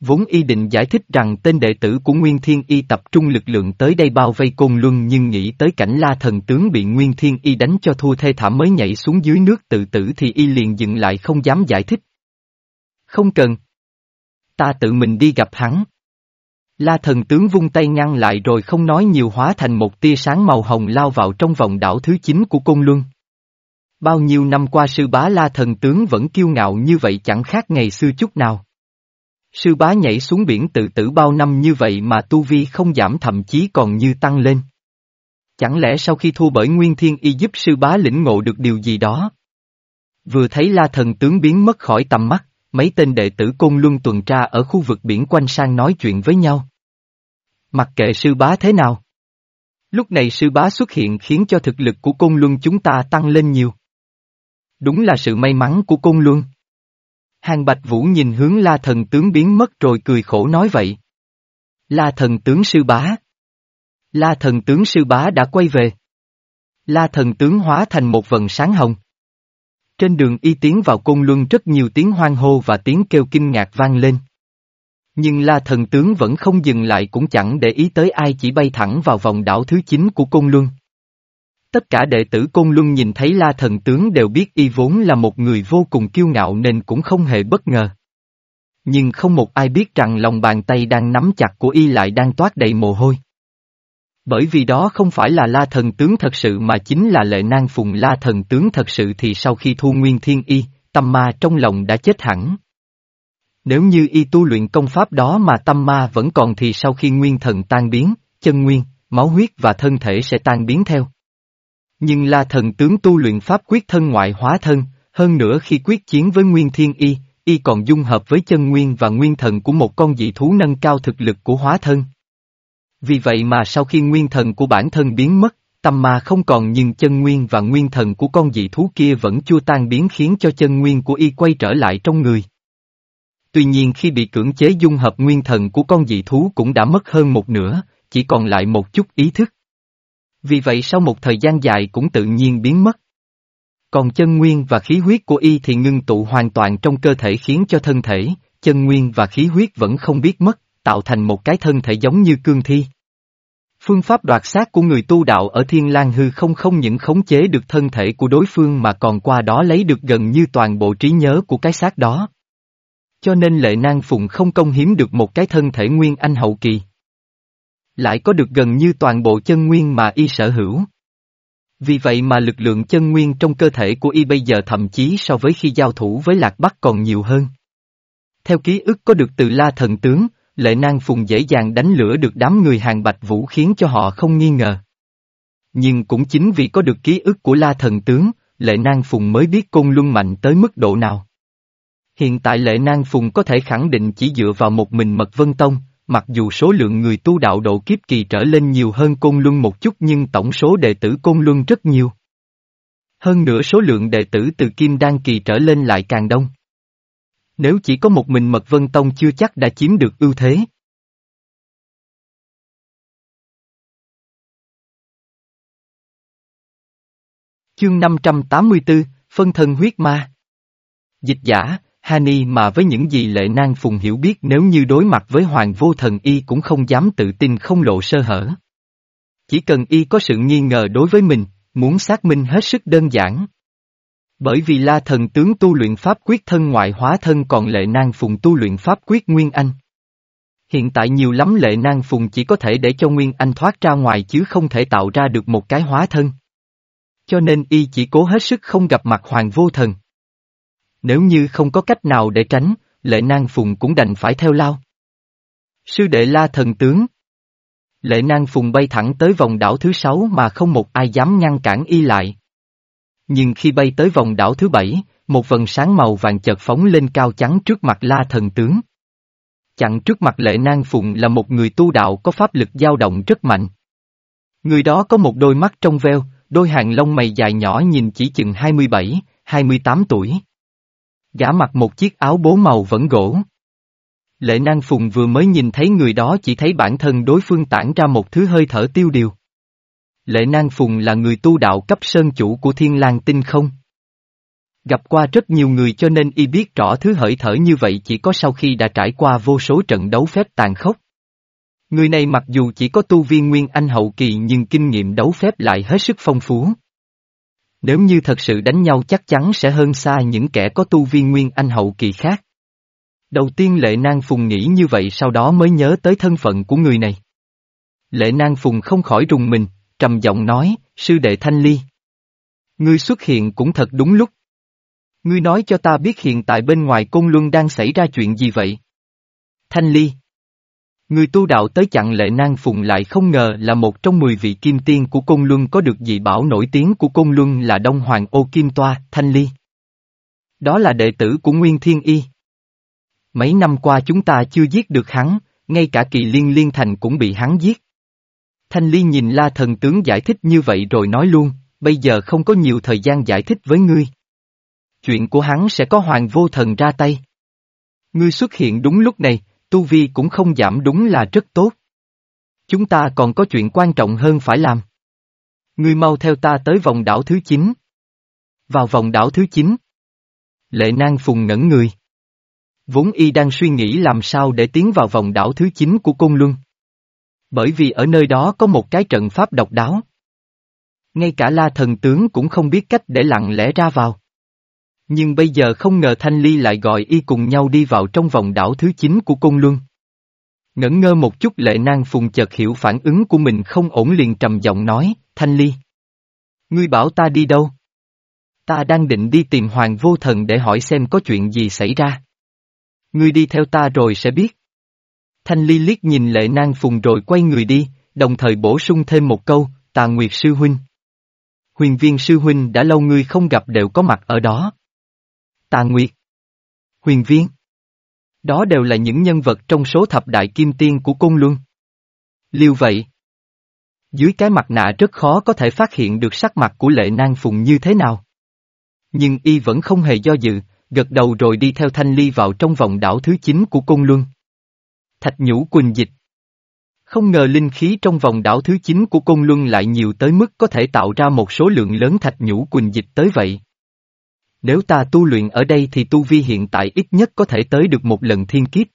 [SPEAKER 1] Vốn y định giải thích rằng tên đệ tử của Nguyên Thiên Y tập trung lực lượng tới đây bao vây Côn Luân nhưng nghĩ tới cảnh la thần tướng bị Nguyên Thiên Y đánh cho thua thê thảm mới nhảy xuống dưới nước tự tử thì y liền dừng lại không dám giải thích. Không cần. Ta tự mình đi gặp hắn. La thần tướng vung tay ngăn lại rồi không nói nhiều hóa thành một tia sáng màu hồng lao vào trong vòng đảo thứ 9 của Côn Luân. Bao nhiêu năm qua sư bá la thần tướng vẫn kiêu ngạo như vậy chẳng khác ngày xưa chút nào. Sư bá nhảy xuống biển tự tử bao năm như vậy mà tu vi không giảm thậm chí còn như tăng lên. Chẳng lẽ sau khi thua bởi Nguyên Thiên Y giúp sư bá lĩnh ngộ được điều gì đó? Vừa thấy la thần tướng biến mất khỏi tầm mắt, mấy tên đệ tử côn luân tuần tra ở khu vực biển quanh sang nói chuyện với nhau. Mặc kệ sư bá thế nào. Lúc này sư bá xuất hiện khiến cho thực lực của côn luân chúng ta tăng lên nhiều. Đúng là sự may mắn của côn luân. Hàng Bạch Vũ nhìn hướng la thần tướng biến mất rồi cười khổ nói vậy. La thần tướng sư bá. La thần tướng sư bá đã quay về. La thần tướng hóa thành một vần sáng hồng. Trên đường y tiến vào côn luân rất nhiều tiếng hoang hô và tiếng kêu kinh ngạc vang lên. Nhưng la thần tướng vẫn không dừng lại cũng chẳng để ý tới ai chỉ bay thẳng vào vòng đảo thứ 9 của côn luân. Tất cả đệ tử Côn Luân nhìn thấy La Thần Tướng đều biết y vốn là một người vô cùng kiêu ngạo nên cũng không hề bất ngờ. Nhưng không một ai biết rằng lòng bàn tay đang nắm chặt của y lại đang toát đầy mồ hôi. Bởi vì đó không phải là La Thần Tướng thật sự mà chính là lệ nang phùng La Thần Tướng thật sự thì sau khi thu nguyên thiên y, tâm ma trong lòng đã chết hẳn. Nếu như y tu luyện công pháp đó mà tâm ma vẫn còn thì sau khi nguyên thần tan biến, chân nguyên, máu huyết và thân thể sẽ tan biến theo. Nhưng La thần tướng tu luyện pháp quyết thân ngoại hóa thân, hơn nữa khi quyết chiến với Nguyên Thiên Y, Y còn dung hợp với chân nguyên và nguyên thần của một con dị thú nâng cao thực lực của hóa thân. Vì vậy mà sau khi nguyên thần của bản thân biến mất, tâm ma không còn nhưng chân nguyên và nguyên thần của con dị thú kia vẫn chưa tan biến khiến cho chân nguyên của y quay trở lại trong người. Tuy nhiên khi bị cưỡng chế dung hợp nguyên thần của con dị thú cũng đã mất hơn một nửa, chỉ còn lại một chút ý thức. Vì vậy sau một thời gian dài cũng tự nhiên biến mất. Còn chân nguyên và khí huyết của y thì ngưng tụ hoàn toàn trong cơ thể khiến cho thân thể, chân nguyên và khí huyết vẫn không biết mất, tạo thành một cái thân thể giống như cương thi. Phương pháp đoạt xác của người tu đạo ở Thiên lang hư không không những khống chế được thân thể của đối phương mà còn qua đó lấy được gần như toàn bộ trí nhớ của cái xác đó. Cho nên lệ nang phụng không công hiếm được một cái thân thể nguyên anh hậu kỳ lại có được gần như toàn bộ chân nguyên mà y sở hữu. Vì vậy mà lực lượng chân nguyên trong cơ thể của y bây giờ thậm chí so với khi giao thủ với Lạc Bắc còn nhiều hơn. Theo ký ức có được từ La Thần Tướng, Lệ Nang Phùng dễ dàng đánh lửa được đám người hàng bạch vũ khiến cho họ không nghi ngờ. Nhưng cũng chính vì có được ký ức của La Thần Tướng, Lệ Nang Phùng mới biết Côn Luân mạnh tới mức độ nào. Hiện tại Lệ Nang Phùng có thể khẳng định chỉ dựa vào một mình Mật Vân Tông, mặc dù số lượng người tu đạo độ kiếp kỳ trở lên nhiều hơn Côn Luân một chút nhưng tổng số đệ tử Côn Luân rất nhiều. Hơn nữa số lượng đệ tử từ Kim Đan kỳ trở lên lại càng đông. Nếu chỉ có một mình Mật Vân Tông chưa chắc đã chiếm được ưu thế. Chương 584, Phân thân huyết ma Dịch giả, Hani mà với những gì lệ nang phùng hiểu biết nếu như đối mặt với hoàng vô thần y cũng không dám tự tin không lộ sơ hở. Chỉ cần y có sự nghi ngờ đối với mình, muốn xác minh hết sức đơn giản. Bởi vì la thần tướng tu luyện pháp quyết thân ngoại hóa thân còn lệ nang phùng tu luyện pháp quyết nguyên anh. Hiện tại nhiều lắm lệ nang phùng chỉ có thể để cho nguyên anh thoát ra ngoài chứ không thể tạo ra được một cái hóa thân. Cho nên y chỉ cố hết sức không gặp mặt hoàng vô thần. Nếu như không có cách nào để tránh, lệ nang phùng cũng đành phải theo lao. Sư đệ la thần tướng. Lệ nang phùng bay thẳng tới vòng đảo thứ sáu mà không một ai dám ngăn cản y lại. Nhưng khi bay tới vòng đảo thứ bảy, một vần sáng màu vàng chợt phóng lên cao trắng trước mặt la thần tướng. Chặn trước mặt lệ nang phụng là một người tu đạo có pháp lực dao động rất mạnh. Người đó có một đôi mắt trong veo, đôi hàng lông mày dài nhỏ nhìn chỉ chừng 27, 28 tuổi. Gã mặc một chiếc áo bố màu vẫn gỗ. Lệ Nang Phùng vừa mới nhìn thấy người đó chỉ thấy bản thân đối phương tản ra một thứ hơi thở tiêu điều. Lệ Nang Phùng là người tu đạo cấp sơn chủ của Thiên lang Tinh không? Gặp qua rất nhiều người cho nên y biết rõ thứ hỡi thở như vậy chỉ có sau khi đã trải qua vô số trận đấu phép tàn khốc. Người này mặc dù chỉ có tu viên nguyên anh hậu kỳ nhưng kinh nghiệm đấu phép lại hết sức phong phú. Nếu như thật sự đánh nhau chắc chắn sẽ hơn xa những kẻ có tu viên nguyên anh hậu kỳ khác. Đầu tiên Lệ Nang Phùng nghĩ như vậy sau đó mới nhớ tới thân phận của người này. Lệ Nang Phùng không khỏi rùng mình, trầm giọng nói, sư đệ Thanh Ly. Ngươi xuất hiện cũng thật đúng lúc. Ngươi nói cho ta biết hiện tại bên ngoài cung Luân đang xảy ra chuyện gì vậy? Thanh Ly. Người tu đạo tới chặn lệ nang phùng lại không ngờ là một trong mười vị kim tiên của cung Luân có được dị bảo nổi tiếng của cung Luân là Đông Hoàng Ô Kim Toa, Thanh Ly. Đó là đệ tử của Nguyên Thiên Y. Mấy năm qua chúng ta chưa giết được hắn, ngay cả kỳ liên liên thành cũng bị hắn giết. Thanh Ly nhìn la thần tướng giải thích như vậy rồi nói luôn, bây giờ không có nhiều thời gian giải thích với ngươi. Chuyện của hắn sẽ có hoàng vô thần ra tay. Ngươi xuất hiện đúng lúc này, tu vi cũng không giảm đúng là rất tốt. Chúng ta còn có chuyện quan trọng hơn phải làm. Ngươi mau theo ta tới vòng đảo thứ 9. Vào vòng đảo thứ 9. Lệ nang phùng ngẩn người. Vốn y đang suy nghĩ làm sao để tiến vào vòng đảo thứ 9 của Côn Luân. Bởi vì ở nơi đó có một cái trận pháp độc đáo. Ngay cả la thần tướng cũng không biết cách để lặng lẽ ra vào. Nhưng bây giờ không ngờ Thanh Ly lại gọi y cùng nhau đi vào trong vòng đảo thứ 9 của Côn Luân. Ngẩn ngơ một chút lệ nang phùng chợt hiểu phản ứng của mình không ổn liền trầm giọng nói, Thanh Ly. Ngươi bảo ta đi đâu? Ta đang định đi tìm Hoàng Vô Thần để hỏi xem có chuyện gì xảy ra. Ngươi đi theo ta rồi sẽ biết. Thanh Ly liếc nhìn lệ nang phùng rồi quay người đi, đồng thời bổ sung thêm một câu, tà nguyệt sư huynh. Huyền viên sư huynh đã lâu ngươi không gặp đều có mặt ở đó. Tà Nguyệt, Huyền Viên. Đó đều là những nhân vật trong số thập đại kim tiên của Cung Luân. Liêu vậy. Dưới cái mặt nạ rất khó có thể phát hiện được sắc mặt của lệ nang phùng như thế nào. Nhưng y vẫn không hề do dự, gật đầu rồi đi theo thanh ly vào trong vòng đảo thứ 9 của Cung Luân. Thạch nhũ quỳnh dịch. Không ngờ linh khí trong vòng đảo thứ 9 của Côn Luân lại nhiều tới mức có thể tạo ra một số lượng lớn thạch nhũ quỳnh dịch tới vậy. Nếu ta tu luyện ở đây thì tu vi hiện tại ít nhất có thể tới được một lần thiên kiếp.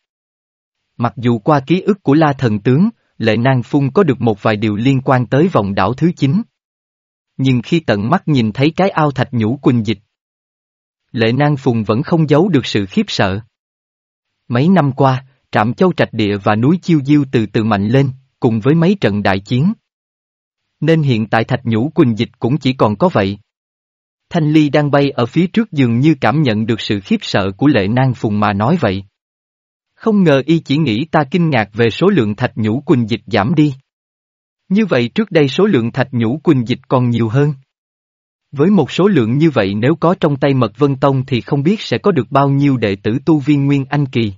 [SPEAKER 1] Mặc dù qua ký ức của La Thần Tướng, Lệ Nang Phung có được một vài điều liên quan tới vòng đảo thứ 9. Nhưng khi tận mắt nhìn thấy cái ao thạch nhũ quỳnh dịch, Lệ Nang Phùng vẫn không giấu được sự khiếp sợ. Mấy năm qua, Trạm Châu Trạch Địa và núi Chiêu Diêu từ từ mạnh lên, cùng với mấy trận đại chiến. Nên hiện tại thạch nhũ quỳnh dịch cũng chỉ còn có vậy. Thanh Ly đang bay ở phía trước dường như cảm nhận được sự khiếp sợ của lệ nang phùng mà nói vậy. Không ngờ y chỉ nghĩ ta kinh ngạc về số lượng thạch nhũ quỳnh dịch giảm đi. Như vậy trước đây số lượng thạch nhũ quỳnh dịch còn nhiều hơn. Với một số lượng như vậy nếu có trong tay Mật Vân Tông thì không biết sẽ có được bao nhiêu đệ tử tu viên Nguyên Anh Kỳ.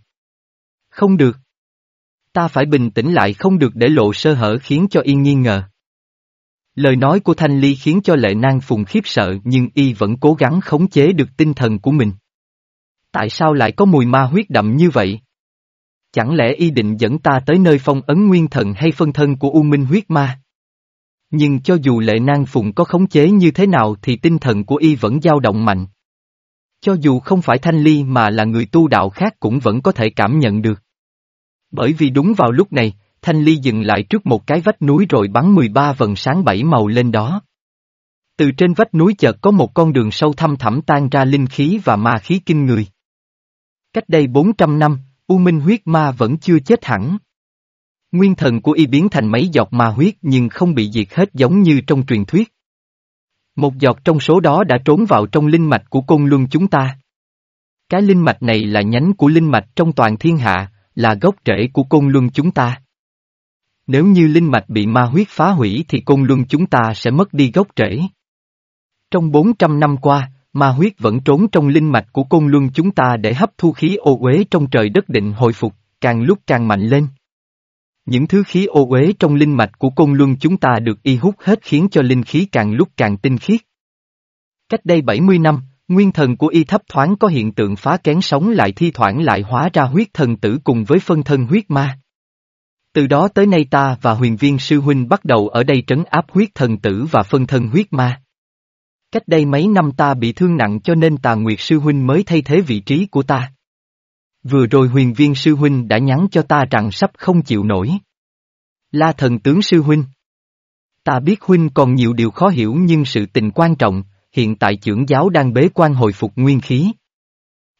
[SPEAKER 1] Không được. Ta phải bình tĩnh lại không được để lộ sơ hở khiến cho y nghi ngờ. Lời nói của Thanh Ly khiến cho lệ nang phùng khiếp sợ, nhưng y vẫn cố gắng khống chế được tinh thần của mình. Tại sao lại có mùi ma huyết đậm như vậy? Chẳng lẽ y định dẫn ta tới nơi phong ấn nguyên thần hay phân thân của U Minh huyết ma? Nhưng cho dù lệ nang phùng có khống chế như thế nào thì tinh thần của y vẫn dao động mạnh. Cho dù không phải thanh ly mà là người tu đạo khác cũng vẫn có thể cảm nhận được. Bởi vì đúng vào lúc này, thanh ly dừng lại trước một cái vách núi rồi bắn 13 vần sáng bảy màu lên đó. Từ trên vách núi chợt có một con đường sâu thăm thẳm tan ra linh khí và ma khí kinh người. Cách đây 400 năm, U Minh huyết ma vẫn chưa chết hẳn. Nguyên thần của y biến thành mấy giọt ma huyết nhưng không bị diệt hết giống như trong truyền thuyết. Một giọt trong số đó đã trốn vào trong linh mạch của côn luân chúng ta. Cái linh mạch này là nhánh của linh mạch trong toàn thiên hạ, là gốc rễ của côn luân chúng ta. Nếu như linh mạch bị ma huyết phá hủy thì côn luân chúng ta sẽ mất đi gốc rễ. Trong 400 năm qua, ma huyết vẫn trốn trong linh mạch của côn luân chúng ta để hấp thu khí ô uế trong trời đất định hồi phục, càng lúc càng mạnh lên. Những thứ khí ô uế trong linh mạch của côn luân chúng ta được y hút hết khiến cho linh khí càng lúc càng tinh khiết. Cách đây 70 năm, nguyên thần của y thấp thoáng có hiện tượng phá kén sống lại thi thoảng lại hóa ra huyết thần tử cùng với phân thân huyết ma. Từ đó tới nay ta và huyền viên sư huynh bắt đầu ở đây trấn áp huyết thần tử và phân thân huyết ma. Cách đây mấy năm ta bị thương nặng cho nên tà nguyệt sư huynh mới thay thế vị trí của ta. Vừa rồi huyền viên sư huynh đã nhắn cho ta rằng sắp không chịu nổi. La thần tướng sư huynh. Ta biết huynh còn nhiều điều khó hiểu nhưng sự tình quan trọng, hiện tại trưởng giáo đang bế quan hồi phục nguyên khí.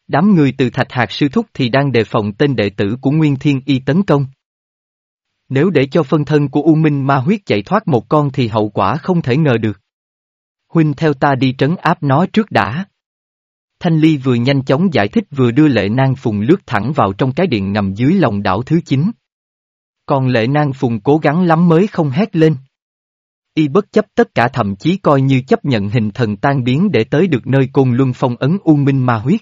[SPEAKER 1] Đám người từ thạch hạt sư thúc thì đang đề phòng tên đệ tử của Nguyên Thiên Y tấn công. Nếu để cho phân thân của U Minh ma huyết chạy thoát một con thì hậu quả không thể ngờ được. Huynh theo ta đi trấn áp nó trước đã. Thanh Ly vừa nhanh chóng giải thích vừa đưa lệ nang phùng lướt thẳng vào trong cái điện nằm dưới lòng đảo thứ 9. Còn lệ nang phùng cố gắng lắm mới không hét lên. Y bất chấp tất cả thậm chí coi như chấp nhận hình thần tan biến để tới được nơi côn luân phong ấn u minh ma huyết.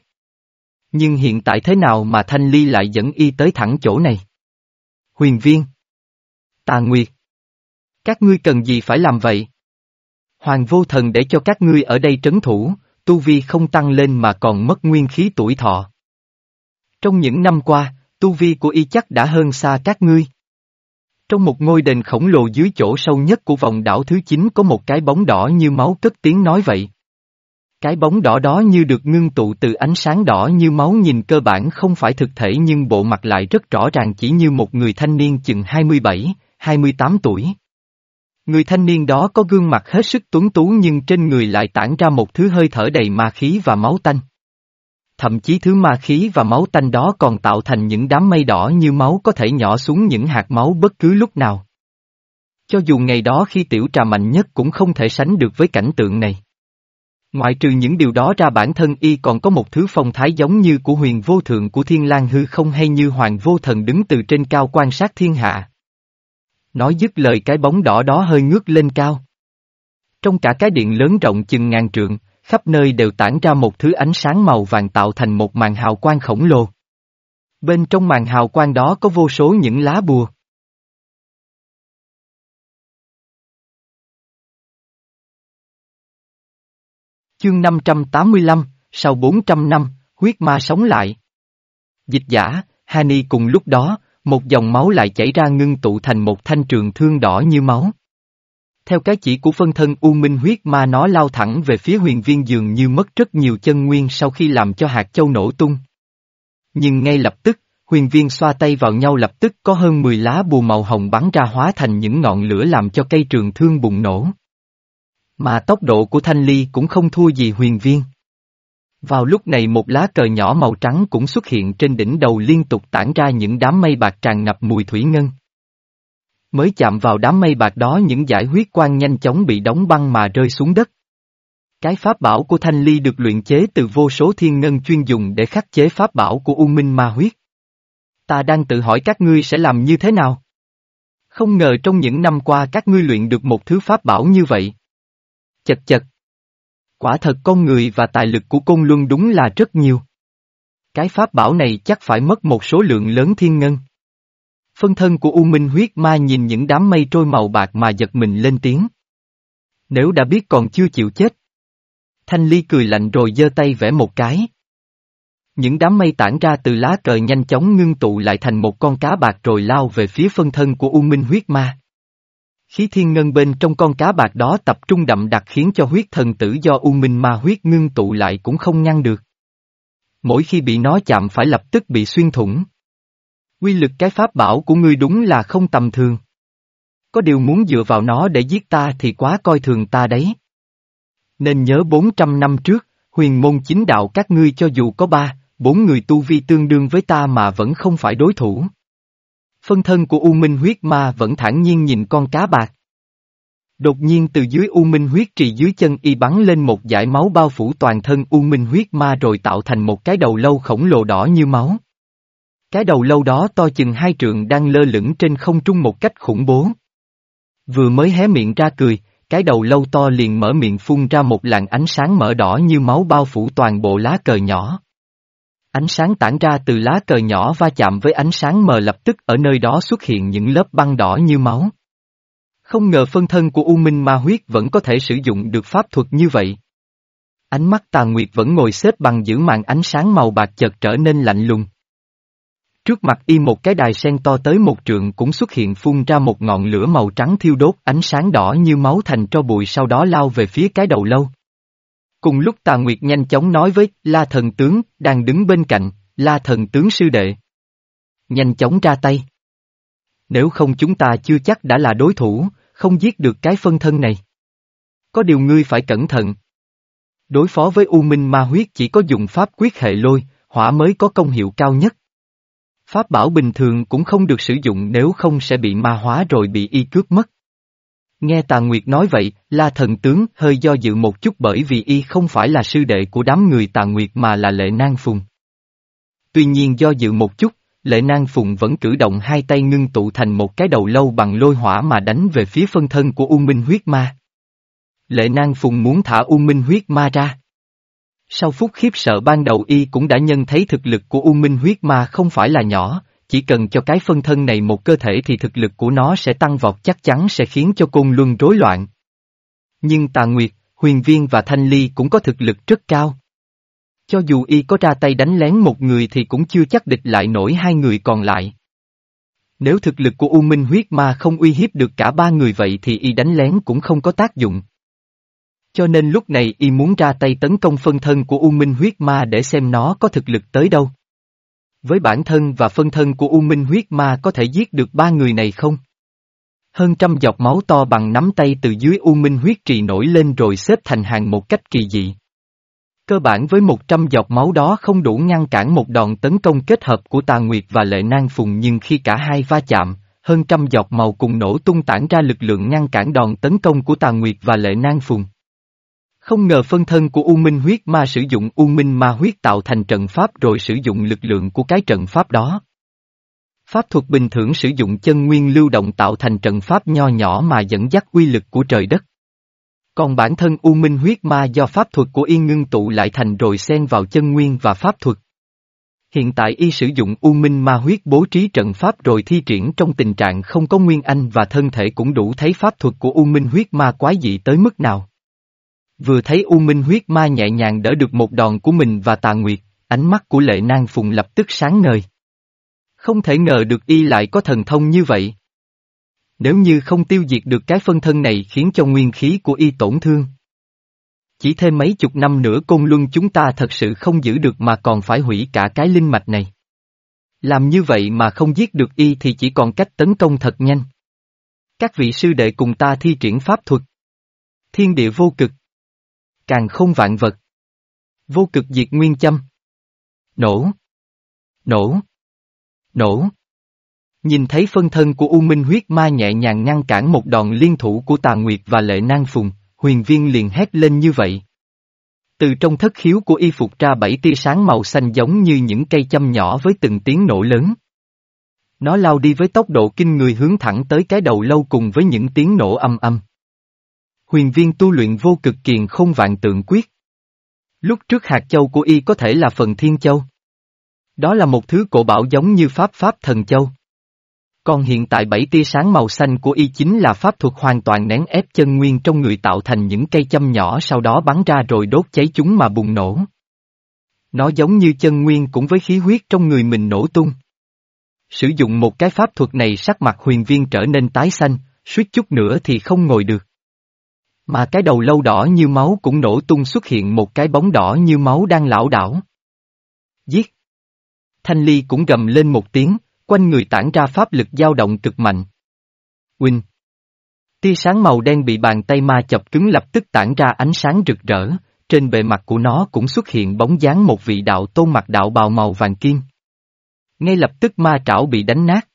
[SPEAKER 1] Nhưng hiện tại thế nào mà Thanh Ly lại dẫn Y tới thẳng chỗ này? Huyền viên. Tà Nguyệt. Các ngươi cần gì phải làm vậy? Hoàng vô thần để cho các ngươi ở đây trấn thủ, tu vi không tăng lên mà còn mất nguyên khí tuổi thọ. Trong những năm qua, tu vi của y chắc đã hơn xa các ngươi. Trong một ngôi đền khổng lồ dưới chỗ sâu nhất của vòng đảo thứ 9 có một cái bóng đỏ như máu cất tiếng nói vậy. Cái bóng đỏ đó như được ngưng tụ từ ánh sáng đỏ như máu nhìn cơ bản không phải thực thể nhưng bộ mặt lại rất rõ ràng chỉ như một người thanh niên chừng 27, 28 tuổi. Người thanh niên đó có gương mặt hết sức tuấn tú nhưng trên người lại tản ra một thứ hơi thở đầy ma khí và máu tanh. Thậm chí thứ ma khí và máu tanh đó còn tạo thành những đám mây đỏ như máu có thể nhỏ xuống những hạt máu bất cứ lúc nào. Cho dù ngày đó khi tiểu trà mạnh nhất cũng không thể sánh được với cảnh tượng này. Ngoại trừ những điều đó ra bản thân y còn có một thứ phong thái giống như của huyền vô thượng của thiên lang hư không hay như hoàng vô thần đứng từ trên cao quan sát thiên hạ. Nói dứt lời cái bóng đỏ đó hơi ngước lên cao. Trong cả cái điện lớn rộng chừng ngàn trượng, khắp nơi đều tản ra một thứ ánh sáng màu vàng tạo thành một màn hào quang khổng lồ. Bên trong màn hào quang đó có vô số những lá bùa. Chương 585, sau 400 năm, huyết ma sống lại. Dịch giả, Hani cùng lúc đó, một dòng máu lại chảy ra ngưng tụ thành một thanh trường thương đỏ như máu. Theo cái chỉ của phân thân U Minh huyết ma nó lao thẳng về phía huyền viên dường như mất rất nhiều chân nguyên sau khi làm cho hạt châu nổ tung. Nhưng ngay lập tức, huyền viên xoa tay vào nhau lập tức có hơn 10 lá bùa màu hồng bắn ra hóa thành những ngọn lửa làm cho cây trường thương bùng nổ. Mà tốc độ của thanh ly cũng không thua gì huyền viên. Vào lúc này một lá cờ nhỏ màu trắng cũng xuất hiện trên đỉnh đầu liên tục tản ra những đám mây bạc tràn ngập mùi thủy ngân. Mới chạm vào đám mây bạc đó những giải huyết quang nhanh chóng bị đóng băng mà rơi xuống đất. Cái pháp bảo của Thanh Ly được luyện chế từ vô số thiên ngân chuyên dùng để khắc chế pháp bảo của U Minh Ma Huyết. Ta đang tự hỏi các ngươi sẽ làm như thế nào? Không ngờ trong những năm qua các ngươi luyện được một thứ pháp bảo như vậy. Chật chật. Quả thật con người và tài lực của côn luân đúng là rất nhiều. Cái pháp bảo này chắc phải mất một số lượng lớn thiên ngân. Phân thân của U Minh huyết ma nhìn những đám mây trôi màu bạc mà giật mình lên tiếng. Nếu đã biết còn chưa chịu chết. Thanh Ly cười lạnh rồi giơ tay vẽ một cái. Những đám mây tản ra từ lá cờ nhanh chóng ngưng tụ lại thành một con cá bạc rồi lao về phía phân thân của U Minh huyết ma. Khí thiên ngân bên trong con cá bạc đó tập trung đậm đặc khiến cho huyết thần tử do U Minh ma huyết ngưng tụ lại cũng không ngăn được. Mỗi khi bị nó chạm phải lập tức bị xuyên thủng. Quy lực cái pháp bảo của ngươi đúng là không tầm thường. Có điều muốn dựa vào nó để giết ta thì quá coi thường ta đấy. Nên nhớ 400 năm trước, huyền môn chính đạo các ngươi cho dù có ba, bốn người tu vi tương đương với ta mà vẫn không phải đối thủ. Phân thân của U Minh huyết ma vẫn thản nhiên nhìn con cá bạc. Đột nhiên từ dưới U Minh huyết trì dưới chân y bắn lên một dải máu bao phủ toàn thân U Minh huyết ma rồi tạo thành một cái đầu lâu khổng lồ đỏ như máu. Cái đầu lâu đó to chừng hai trượng đang lơ lửng trên không trung một cách khủng bố. Vừa mới hé miệng ra cười, cái đầu lâu to liền mở miệng phun ra một làn ánh sáng mở đỏ như máu bao phủ toàn bộ lá cờ nhỏ. Ánh sáng tản ra từ lá cờ nhỏ va chạm với ánh sáng mờ lập tức ở nơi đó xuất hiện những lớp băng đỏ như máu. Không ngờ phân thân của U Minh Ma Huyết vẫn có thể sử dụng được pháp thuật như vậy. Ánh mắt tà nguyệt vẫn ngồi xếp bằng giữ màn ánh sáng màu bạc chợt trở nên lạnh lùng. Trước mặt y một cái đài sen to tới một trượng cũng xuất hiện phun ra một ngọn lửa màu trắng thiêu đốt ánh sáng đỏ như máu thành cho bụi sau đó lao về phía cái đầu lâu. Cùng lúc Tà Nguyệt nhanh chóng nói với La Thần Tướng đang đứng bên cạnh, La Thần Tướng sư đệ. Nhanh chóng ra tay. Nếu không chúng ta chưa chắc đã là đối thủ, không giết được cái phân thân này. Có điều ngươi phải cẩn thận. Đối phó với U Minh Ma Huyết chỉ có dùng pháp quyết hệ lôi, hỏa mới có công hiệu cao nhất. Pháp bảo bình thường cũng không được sử dụng nếu không sẽ bị ma hóa rồi bị y cướp mất. Nghe Tà Nguyệt nói vậy, La Thần Tướng hơi do dự một chút bởi vì y không phải là sư đệ của đám người Tà Nguyệt mà là Lệ Nang Phùng. Tuy nhiên do dự một chút, Lệ Nang Phùng vẫn cử động hai tay ngưng tụ thành một cái đầu lâu bằng lôi hỏa mà đánh về phía phân thân của U Minh huyết ma. Lệ Nang Phùng muốn thả U Minh huyết ma ra. Sau phút khiếp sợ ban đầu y cũng đã nhân thấy thực lực của U Minh huyết ma không phải là nhỏ, chỉ cần cho cái phân thân này một cơ thể thì thực lực của nó sẽ tăng vọt chắc chắn sẽ khiến cho côn luân rối loạn. Nhưng Tà Nguyệt, Huyền Viên và Thanh Ly cũng có thực lực rất cao. Cho dù y có ra tay đánh lén một người thì cũng chưa chắc địch lại nổi hai người còn lại. Nếu thực lực của U Minh huyết ma không uy hiếp được cả ba người vậy thì y đánh lén cũng không có tác dụng. Cho nên lúc này y muốn ra tay tấn công phân thân của U Minh huyết ma để xem nó có thực lực tới đâu. Với bản thân và phân thân của U Minh huyết ma có thể giết được ba người này không? Hơn trăm giọt máu to bằng nắm tay từ dưới U Minh huyết trì nổi lên rồi xếp thành hàng một cách kỳ dị. Cơ bản với một trăm giọt máu đó không đủ ngăn cản một đòn tấn công kết hợp của Tà Nguyệt và Lệ Nang Phùng nhưng khi cả hai va chạm, hơn trăm giọt màu cùng nổ tung tản ra lực lượng ngăn cản đòn tấn công của Tà Nguyệt và Lệ Nang Phùng. Không ngờ phân thân của U Minh huyết ma sử dụng U Minh ma huyết tạo thành trận pháp rồi sử dụng lực lượng của cái trận pháp đó. Pháp thuật bình thường sử dụng chân nguyên lưu động tạo thành trận pháp nho nhỏ mà dẫn dắt uy lực của trời đất. Còn bản thân U Minh huyết ma do pháp thuật của Yên ngưng tụ lại thành rồi xen vào chân nguyên và pháp thuật. Hiện tại y sử dụng U Minh ma huyết bố trí trận pháp rồi thi triển trong tình trạng không có nguyên anh và thân thể cũng đủ thấy pháp thuật của U Minh huyết ma quái dị tới mức nào. Vừa thấy U Minh huyết ma nhẹ nhàng đỡ được một đòn của mình và tà nguyệt, ánh mắt của lệ nang phùng lập tức sáng ngời. Không thể ngờ được y lại có thần thông như vậy. Nếu như không tiêu diệt được cái phân thân này khiến cho nguyên khí của y tổn thương. Chỉ thêm mấy chục năm nữa côn luân chúng ta thật sự không giữ được mà còn phải hủy cả cái linh mạch này. Làm như vậy mà không giết được y thì chỉ còn cách tấn công thật nhanh. Các vị sư đệ cùng ta thi triển pháp thuật. Thiên địa vô cực. Càng không vạn vật. Vô cực diệt nguyên châm. Nổ. Nổ. Nổ. Nhìn thấy phân thân của U Minh huyết ma nhẹ nhàng ngăn cản một đòn liên thủ của Tà Nguyệt và Lệ Nang Phùng, huyền viên liền hét lên như vậy. Từ trong thất khiếu của y phục ra bảy tia sáng màu xanh giống như những cây châm nhỏ với từng tiếng nổ lớn. Nó lao đi với tốc độ kinh người hướng thẳng tới cái đầu lâu cùng với những tiếng nổ âm âm. Huyền viên tu luyện vô cực kiền không vạn tượng quyết. Lúc trước hạt châu của y có thể là phần thiên châu. Đó là một thứ cổ bảo giống như pháp pháp thần châu. Còn hiện tại bảy tia sáng màu xanh của y chính là pháp thuật hoàn toàn nén ép chân nguyên trong người tạo thành những cây châm nhỏ sau đó bắn ra rồi đốt cháy chúng mà bùng nổ. Nó giống như chân nguyên cũng với khí huyết trong người mình nổ tung. Sử dụng một cái pháp thuật này sắc mặt huyền viên trở nên tái xanh, suýt chút nữa thì không ngồi được. Mà cái đầu lâu đỏ như máu cũng nổ tung xuất hiện một cái bóng đỏ như máu đang lão đảo. Giết! Thanh ly cũng gầm lên một tiếng, quanh người tản ra pháp lực dao động cực mạnh. Huynh! Tia sáng màu đen bị bàn tay ma chập cứng lập tức tản ra ánh sáng rực rỡ, trên bề mặt của nó cũng xuất hiện bóng dáng một vị đạo tôn mặt đạo bào màu vàng kim. Ngay lập tức ma trảo bị đánh nát.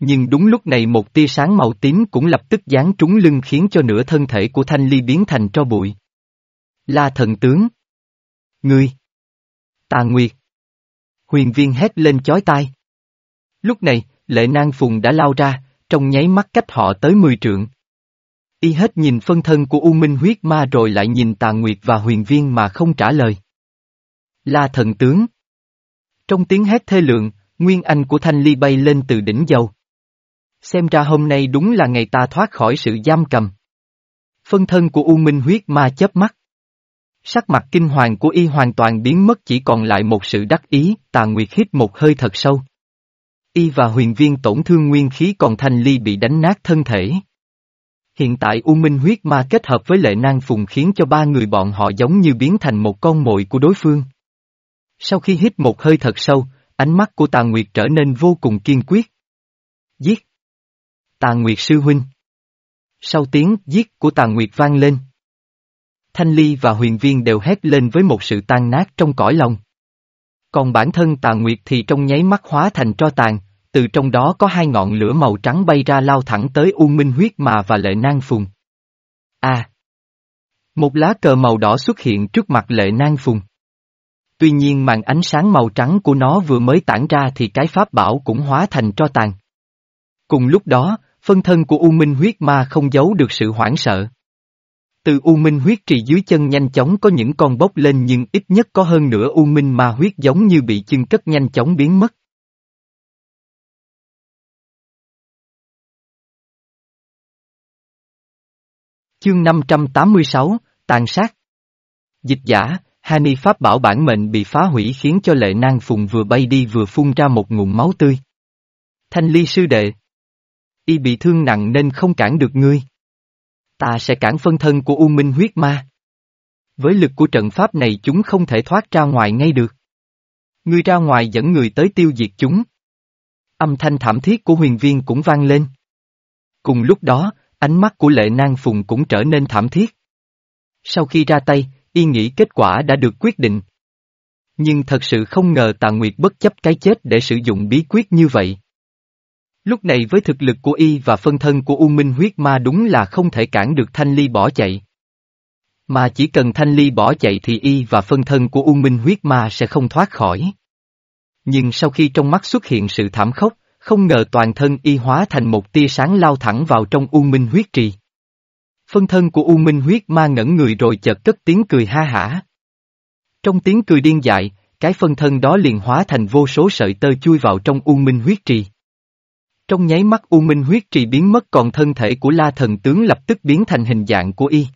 [SPEAKER 1] Nhưng đúng lúc này một tia sáng màu tím cũng lập tức giáng trúng lưng khiến cho nửa thân thể của Thanh Ly biến thành tro bụi. La thần tướng. Ngươi. Tà Nguyệt. Huyền viên hét lên chói tai. Lúc này, lệ nang phùng đã lao ra, trong nháy mắt cách họ tới mười trượng. Y hết nhìn phân thân của U Minh huyết ma rồi lại nhìn tà Nguyệt và huyền viên mà không trả lời. La thần tướng. Trong tiếng hét thê lượng, Nguyên Anh của Thanh Ly bay lên từ đỉnh dầu. Xem ra hôm nay đúng là ngày ta thoát khỏi sự giam cầm. Phân thân của U Minh huyết ma chớp mắt. Sắc mặt kinh hoàng của y hoàn toàn biến mất chỉ còn lại một sự đắc ý, tà nguyệt hít một hơi thật sâu. Y và huyền viên tổn thương nguyên khí còn thanh ly bị đánh nát thân thể. Hiện tại U Minh huyết ma kết hợp với lệ nang phùng khiến cho ba người bọn họ giống như biến thành một con mồi của đối phương. Sau khi hít một hơi thật sâu, ánh mắt của Tà Nguyệt trở nên vô cùng kiên quyết. Giết! Tà Nguyệt sư huynh! Sau tiếng giết của Tà Nguyệt vang lên. Thanh Ly và huyền viên đều hét lên với một sự tan nát trong cõi lòng. Còn bản thân Tà Nguyệt thì trong nháy mắt hóa thành tro tàn, từ trong đó có hai ngọn lửa màu trắng bay ra lao thẳng tới U Minh huyết mà và lệ nang phùng. À! Một lá cờ màu đỏ xuất hiện trước mặt lệ nang phùng. Tuy nhiên màn ánh sáng màu trắng của nó vừa mới tản ra thì cái pháp bảo cũng hóa thành tro tàn. Cùng lúc đó, phân thân của U Minh huyết ma không giấu được sự hoảng sợ. Từ U Minh huyết trì dưới chân nhanh chóng có những con bốc lên nhưng ít nhất có hơn nửa U Minh ma huyết giống như bị chân cất nhanh chóng biến mất. Chương 586, Tàn sát Dịch giả, Hani Pháp bảo bản mệnh bị phá hủy khiến cho lệ nang phùng vừa bay đi vừa phun ra một ngụm máu tươi. Thanh ly sư đệ. Y bị thương nặng nên không cản được ngươi. Ta sẽ cản phân thân của U Minh huyết ma. Với lực của trận pháp này chúng không thể thoát ra ngoài ngay được. Ngươi ra ngoài dẫn người tới tiêu diệt chúng. Âm thanh thảm thiết của huyền viên cũng vang lên. Cùng lúc đó, ánh mắt của lệ nang phùng cũng trở nên thảm thiết. Sau khi ra tay, y nghĩ kết quả đã được quyết định. Nhưng thật sự không ngờ Tà Nguyệt bất chấp cái chết để sử dụng bí quyết như vậy. Lúc này với thực lực của y và phân thân của U Minh huyết ma đúng là không thể cản được Thanh Ly bỏ chạy. Mà chỉ cần Thanh Ly bỏ chạy thì y và phân thân của U Minh huyết ma sẽ không thoát khỏi. Nhưng sau khi trong mắt xuất hiện sự thảm khốc, không ngờ toàn thân y hóa thành một tia sáng lao thẳng vào trong U Minh huyết trì. Phân thân của U Minh huyết ma ngẩn người rồi chợt cất tiếng cười ha hả. Trong tiếng cười điên dại, cái phân thân đó liền hóa thành vô số sợi tơ chui vào trong U Minh huyết trì. Trong nháy mắt U Minh huyết trì biến mất còn thân thể của La thần tướng lập tức biến thành hình dạng của y.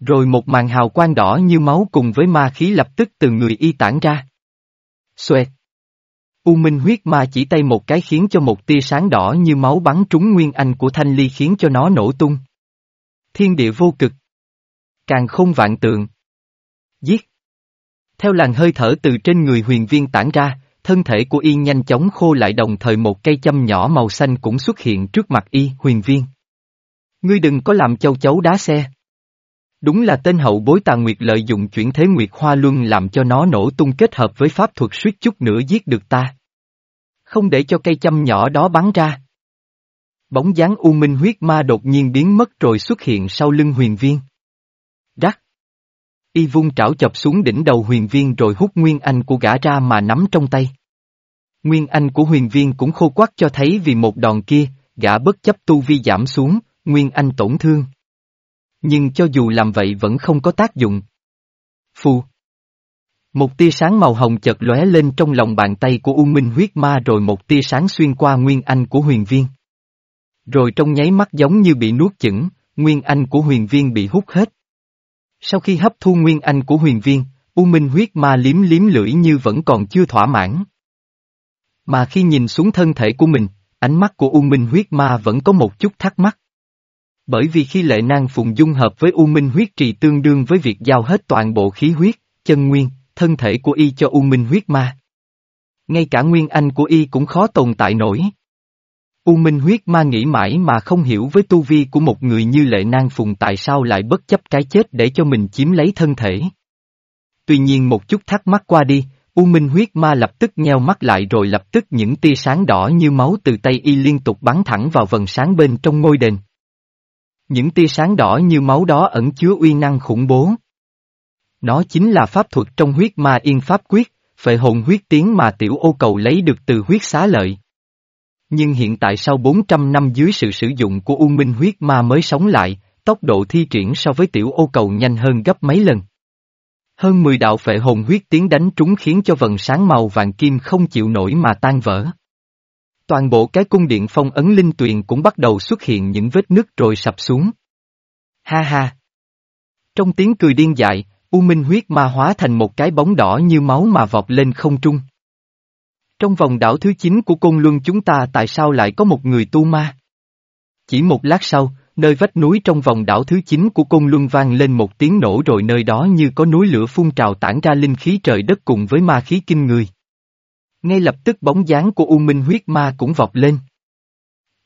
[SPEAKER 1] Rồi một màn hào quang đỏ như máu cùng với ma khí lập tức từ người y tản ra. Xoẹt. U Minh huyết ma chỉ tay một cái khiến cho một tia sáng đỏ như máu bắn trúng nguyên anh của thanh ly khiến cho nó nổ tung. Thiên địa vô cực. Càng không vạn tượng. Giết. Theo làn hơi thở từ trên người huyền viên tản ra, thân thể của y nhanh chóng khô lại đồng thời một cây châm nhỏ màu xanh cũng xuất hiện trước mặt y, huyền viên. Ngươi đừng có làm châu chấu đá xe. Đúng là tên hậu bối tà nguyệt lợi dụng chuyển thế nguyệt hoa luân làm cho nó nổ tung kết hợp với pháp thuật suýt chút nữa giết được ta. Không để cho cây châm nhỏ đó bắn ra. Bóng dáng U Minh huyết ma đột nhiên biến mất rồi xuất hiện sau lưng huyền viên. Rắc. Y vung trảo chọc xuống đỉnh đầu huyền viên rồi hút nguyên anh của gã ra mà nắm trong tay. Nguyên anh của huyền viên cũng khô quắc cho thấy vì một đòn kia, gã bất chấp tu vi giảm xuống, Nguyên anh tổn thương. Nhưng cho dù làm vậy vẫn không có tác dụng. Phu. Một tia sáng màu hồng chợt lóe lên trong lòng bàn tay của U Minh huyết ma rồi một tia sáng xuyên qua Nguyên anh của huyền viên. Rồi trong nháy mắt giống như bị nuốt chửng, Nguyên anh của huyền viên bị hút hết. Sau khi hấp thu Nguyên anh của huyền viên, U Minh huyết ma liếm liếm lưỡi như vẫn còn chưa thỏa mãn. Mà khi nhìn xuống thân thể của mình, ánh mắt của U Minh huyết ma vẫn có một chút thắc mắc. Bởi vì khi lệ nang phùng dung hợp với U Minh huyết trì tương đương với việc giao hết toàn bộ khí huyết, chân nguyên, thân thể của y cho U Minh huyết ma. Ngay cả nguyên anh của y cũng khó tồn tại nổi. U Minh huyết ma nghĩ mãi mà không hiểu với tu vi của một người như lệ nang phùng tại sao lại bất chấp cái chết để cho mình chiếm lấy thân thể. Tuy nhiên một chút thắc mắc qua đi, U Minh huyết ma lập tức nheo mắt lại rồi lập tức những tia sáng đỏ như máu từ tay y liên tục bắn thẳng vào vần sáng bên trong ngôi đền. Những tia sáng đỏ như máu đó ẩn chứa uy năng khủng bố. Nó chính là pháp thuật trong huyết ma yên pháp quyết, phệ hồn huyết tiếng mà tiểu ô cầu lấy được từ huyết xá lợi. Nhưng hiện tại sau 400 năm dưới sự sử dụng của U Minh huyết ma mới sống lại, tốc độ thi triển so với tiểu ô cầu nhanh hơn gấp mấy lần. Hơn 10 đạo phệ hồn huyết tiến đánh trúng khiến cho vần sáng màu vàng kim không chịu nổi mà tan vỡ. Toàn bộ cái cung điện phong ấn linh tuyền cũng bắt đầu xuất hiện những vết nứt rồi sập xuống. Ha ha! Trong tiếng cười điên dại, U Minh huyết ma hóa thành một cái bóng đỏ như máu mà vọt lên không trung. Trong vòng đảo thứ 9 của Côn Luân chúng ta tại sao lại có một người tu ma? Chỉ một lát sau, nơi vách núi trong vòng đảo thứ 9 của Côn Luân vang lên một tiếng nổ rồi nơi đó như có núi lửa phun trào tản ra linh khí trời đất cùng với ma khí kinh người. Ngay lập tức bóng dáng của U Minh huyết ma cũng vọt lên.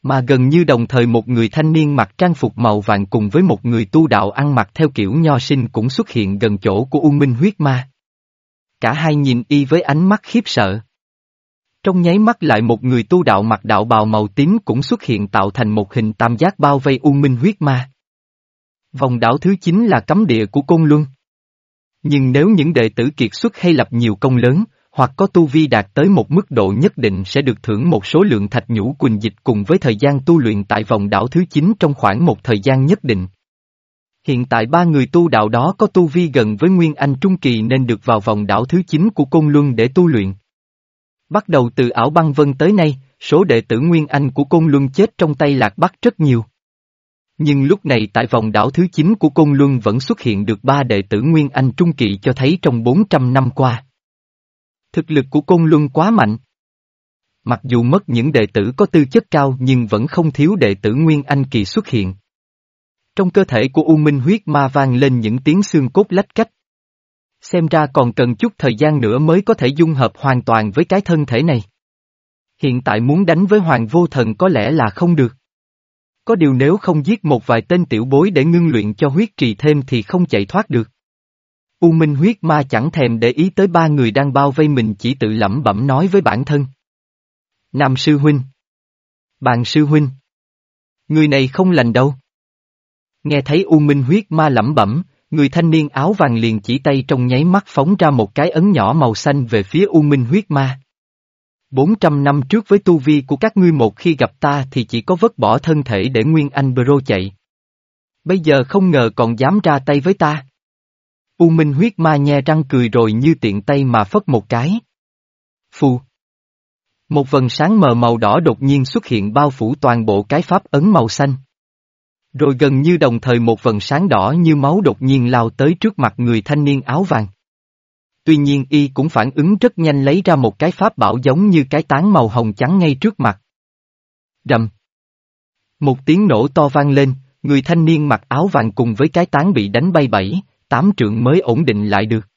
[SPEAKER 1] Mà gần như đồng thời một người thanh niên mặc trang phục màu vàng cùng với một người tu đạo ăn mặc theo kiểu nho sinh cũng xuất hiện gần chỗ của U Minh huyết ma. Cả hai nhìn y với ánh mắt khiếp sợ. Trong nháy mắt lại một người tu đạo mặc đạo bào màu tím cũng xuất hiện tạo thành một hình tam giác bao vây U Minh huyết ma. Vòng đảo thứ 9 là cấm địa của Côn Luân. Nhưng nếu những đệ tử kiệt xuất hay lập nhiều công lớn, hoặc có tu vi đạt tới một mức độ nhất định sẽ được thưởng một số lượng thạch nhũ quỳnh dịch cùng với thời gian tu luyện tại vòng đảo thứ 9 trong khoảng một thời gian nhất định. Hiện tại ba người tu đạo đó có tu vi gần với Nguyên Anh Trung Kỳ nên được vào vòng đảo thứ 9 của Côn Luân để tu luyện. Bắt đầu từ ảo băng vân tới nay, số đệ tử Nguyên Anh của Côn Luân chết trong tay Lạc Bắc rất nhiều. Nhưng lúc này tại vòng đảo thứ 9 của Côn Luân vẫn xuất hiện được ba đệ tử Nguyên Anh Trung Kỳ cho thấy trong 400 năm qua. Thực lực của Côn Luân quá mạnh. Mặc dù mất những đệ tử có tư chất cao nhưng vẫn không thiếu đệ tử Nguyên Anh Kỳ xuất hiện. Trong cơ thể của U Minh huyết ma vang lên những tiếng xương cốt lách cách. Xem ra còn cần chút thời gian nữa mới có thể dung hợp hoàn toàn với cái thân thể này. Hiện tại muốn đánh với Hoàng Vô Thần có lẽ là không được. Có điều nếu không giết một vài tên tiểu bối để ngưng luyện cho huyết trì thêm thì không chạy thoát được. U Minh huyết ma chẳng thèm để ý tới ba người đang bao vây mình chỉ tự lẩm bẩm nói với bản thân. Nam sư huynh. Bàn sư huynh. Người này không lành đâu. Nghe thấy U Minh huyết ma lẩm bẩm, người thanh niên áo vàng liền chỉ tay trong nháy mắt phóng ra một cái ấn nhỏ màu xanh về phía U Minh huyết ma. 400 năm trước với tu vi của các ngươi một khi gặp ta thì chỉ có vứt bỏ thân thể để Nguyên Anh Bro chạy. Bây giờ không ngờ còn dám ra tay với ta. U Minh huyết ma nhe răng cười rồi như tiện tay mà phất một cái. Phù. Một vần sáng mờ màu đỏ đột nhiên xuất hiện bao phủ toàn bộ cái pháp ấn màu xanh. Rồi gần như đồng thời một vần sáng đỏ như máu đột nhiên lao tới trước mặt người thanh niên áo vàng. Tuy nhiên y cũng phản ứng rất nhanh lấy ra một cái pháp bảo giống như cái tán màu hồng trắng ngay trước mặt. Rầm. Một tiếng nổ to vang lên, người thanh niên mặc áo vàng cùng với cái tán bị đánh bay bảy, tám trượng mới ổn định lại được.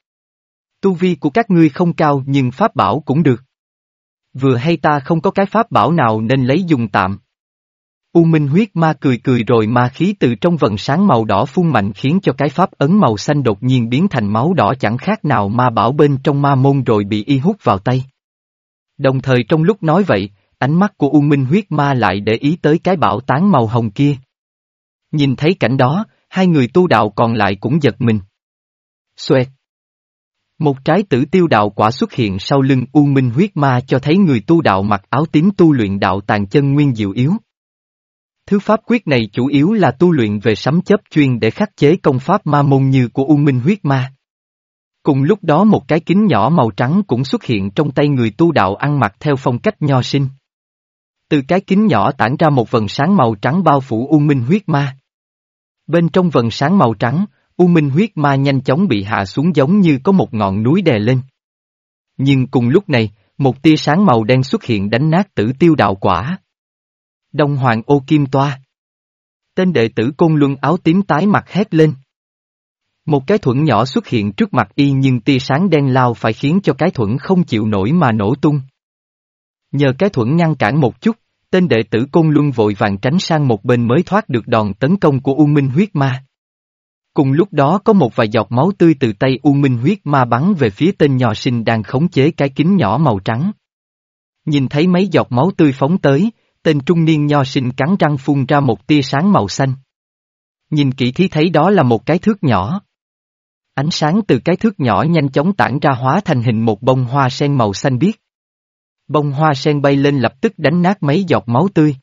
[SPEAKER 1] Tu vi của các ngươi không cao nhưng pháp bảo cũng được. Vừa hay ta không có cái pháp bảo nào nên lấy dùng tạm. U Minh huyết ma cười cười rồi ma khí từ trong vần sáng màu đỏ phun mạnh khiến cho cái pháp ấn màu xanh đột nhiên biến thành máu đỏ chẳng khác nào ma bảo bên trong ma môn rồi bị y hút vào tay. Đồng thời trong lúc nói vậy, ánh mắt của U Minh huyết ma lại để ý tới cái bảo tán màu hồng kia. Nhìn thấy cảnh đó, hai người tu đạo còn lại cũng giật mình. Xoẹt. Một trái tử tiêu đạo quả xuất hiện sau lưng U Minh huyết ma cho thấy người tu đạo mặc áo tím tu luyện đạo tàn chân nguyên diệu yếu. Thứ pháp quyết này chủ yếu là tu luyện về sấm chấp chuyên để khắc chế công pháp ma môn như của U Minh huyết ma. Cùng lúc đó một cái kính nhỏ màu trắng cũng xuất hiện trong tay người tu đạo ăn mặc theo phong cách nho sinh. Từ cái kính nhỏ tản ra một vần sáng màu trắng bao phủ U Minh huyết ma. Bên trong vần sáng màu trắng, U Minh huyết ma nhanh chóng bị hạ xuống giống như có một ngọn núi đè lên. Nhưng cùng lúc này, một tia sáng màu đen xuất hiện đánh nát tử tiêu đạo quả. Đông Hoàng ô kim toa. Tên đệ tử côn luân áo tím tái mặt hét lên. Một cái thuẫn nhỏ xuất hiện trước mặt y nhưng tia sáng đen lao phải khiến cho cái thuẫn không chịu nổi mà nổ tung. Nhờ cái thuẫn ngăn cản một chút, tên đệ tử côn luân vội vàng tránh sang một bên mới thoát được đòn tấn công của U Minh huyết ma. Cùng lúc đó có một vài giọt máu tươi từ tay U Minh huyết ma bắn về phía tên nhỏ sinh đang khống chế cái kính nhỏ màu trắng. Nhìn thấy mấy giọt máu tươi phóng tới, tên trung niên nho sinh cắn răng phun ra một tia sáng màu xanh. Nhìn kỹ thì thấy đó là một cái thước nhỏ. Ánh sáng từ cái thước nhỏ nhanh chóng tản ra hóa thành hình một bông hoa sen màu xanh biếc. Bông hoa sen bay lên lập tức đánh nát mấy giọt máu tươi.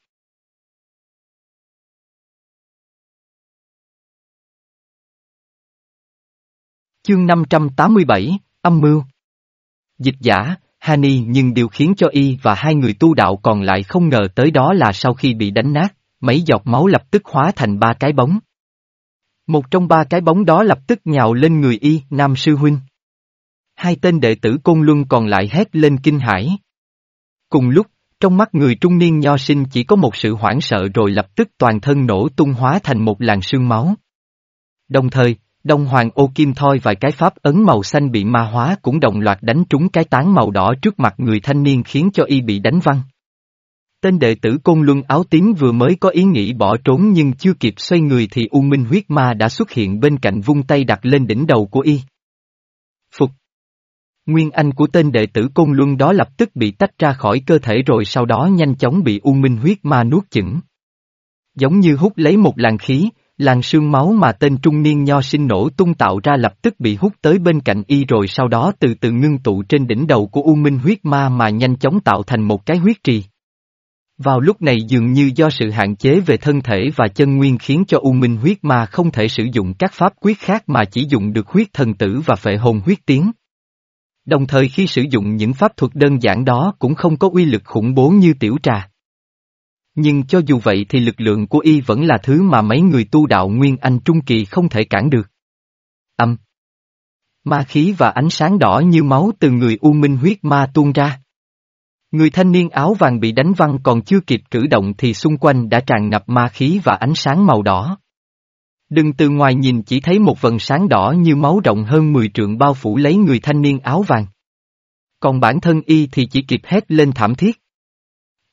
[SPEAKER 1] Chương 587, âm mưu Dịch giả, Hani nhưng điều khiến cho y và hai người tu đạo còn lại không ngờ tới đó là sau khi bị đánh nát, mấy giọt máu lập tức hóa thành ba cái bóng. Một trong ba cái bóng đó lập tức nhào lên người y, Nam Sư Huynh. Hai tên đệ tử Côn Luân còn lại hét lên kinh hãi. Cùng lúc, trong mắt người trung niên nho sinh chỉ có một sự hoảng sợ rồi lập tức toàn thân nổ tung hóa thành một làn sương máu. Đồng thời, Đông Hoàng ô kim thoi vài cái pháp ấn màu xanh bị ma hóa cũng đồng loạt đánh trúng cái tán màu đỏ trước mặt người thanh niên khiến cho y bị đánh văng. Tên đệ tử Côn Luân áo tím vừa mới có ý nghĩ bỏ trốn nhưng chưa kịp xoay người thì U Minh huyết ma đã xuất hiện bên cạnh vung tay đặt lên đỉnh đầu của y. Phục. Nguyên anh của tên đệ tử Côn Luân đó lập tức bị tách ra khỏi cơ thể rồi sau đó nhanh chóng bị U Minh huyết ma nuốt chửng. Giống như hút lấy một làn khí, làn sương máu mà tên trung niên nho sinh nổ tung tạo ra lập tức bị hút tới bên cạnh y rồi sau đó từ từ ngưng tụ trên đỉnh đầu của U Minh huyết ma mà nhanh chóng tạo thành một cái huyết trì. Vào lúc này dường như do sự hạn chế về thân thể và chân nguyên khiến cho U Minh huyết ma không thể sử dụng các pháp quyết khác mà chỉ dùng được huyết thần tử và phệ hồn huyết tiến. Đồng thời khi sử dụng những pháp thuật đơn giản đó cũng không có uy lực khủng bố như tiểu trà. Nhưng cho dù vậy thì lực lượng của y vẫn là thứ mà mấy người tu đạo Nguyên Anh Trung Kỳ không thể cản được. Âm. Ma khí và ánh sáng đỏ như máu từ người U Minh huyết ma tuôn ra. Người thanh niên áo vàng bị đánh văng còn chưa kịp cử động thì xung quanh đã tràn ngập ma khí và ánh sáng màu đỏ. Đừng từ ngoài nhìn chỉ thấy một vần sáng đỏ như máu rộng hơn 10 trượng bao phủ lấy người thanh niên áo vàng. Còn bản thân y thì chỉ kịp hét lên thảm thiết.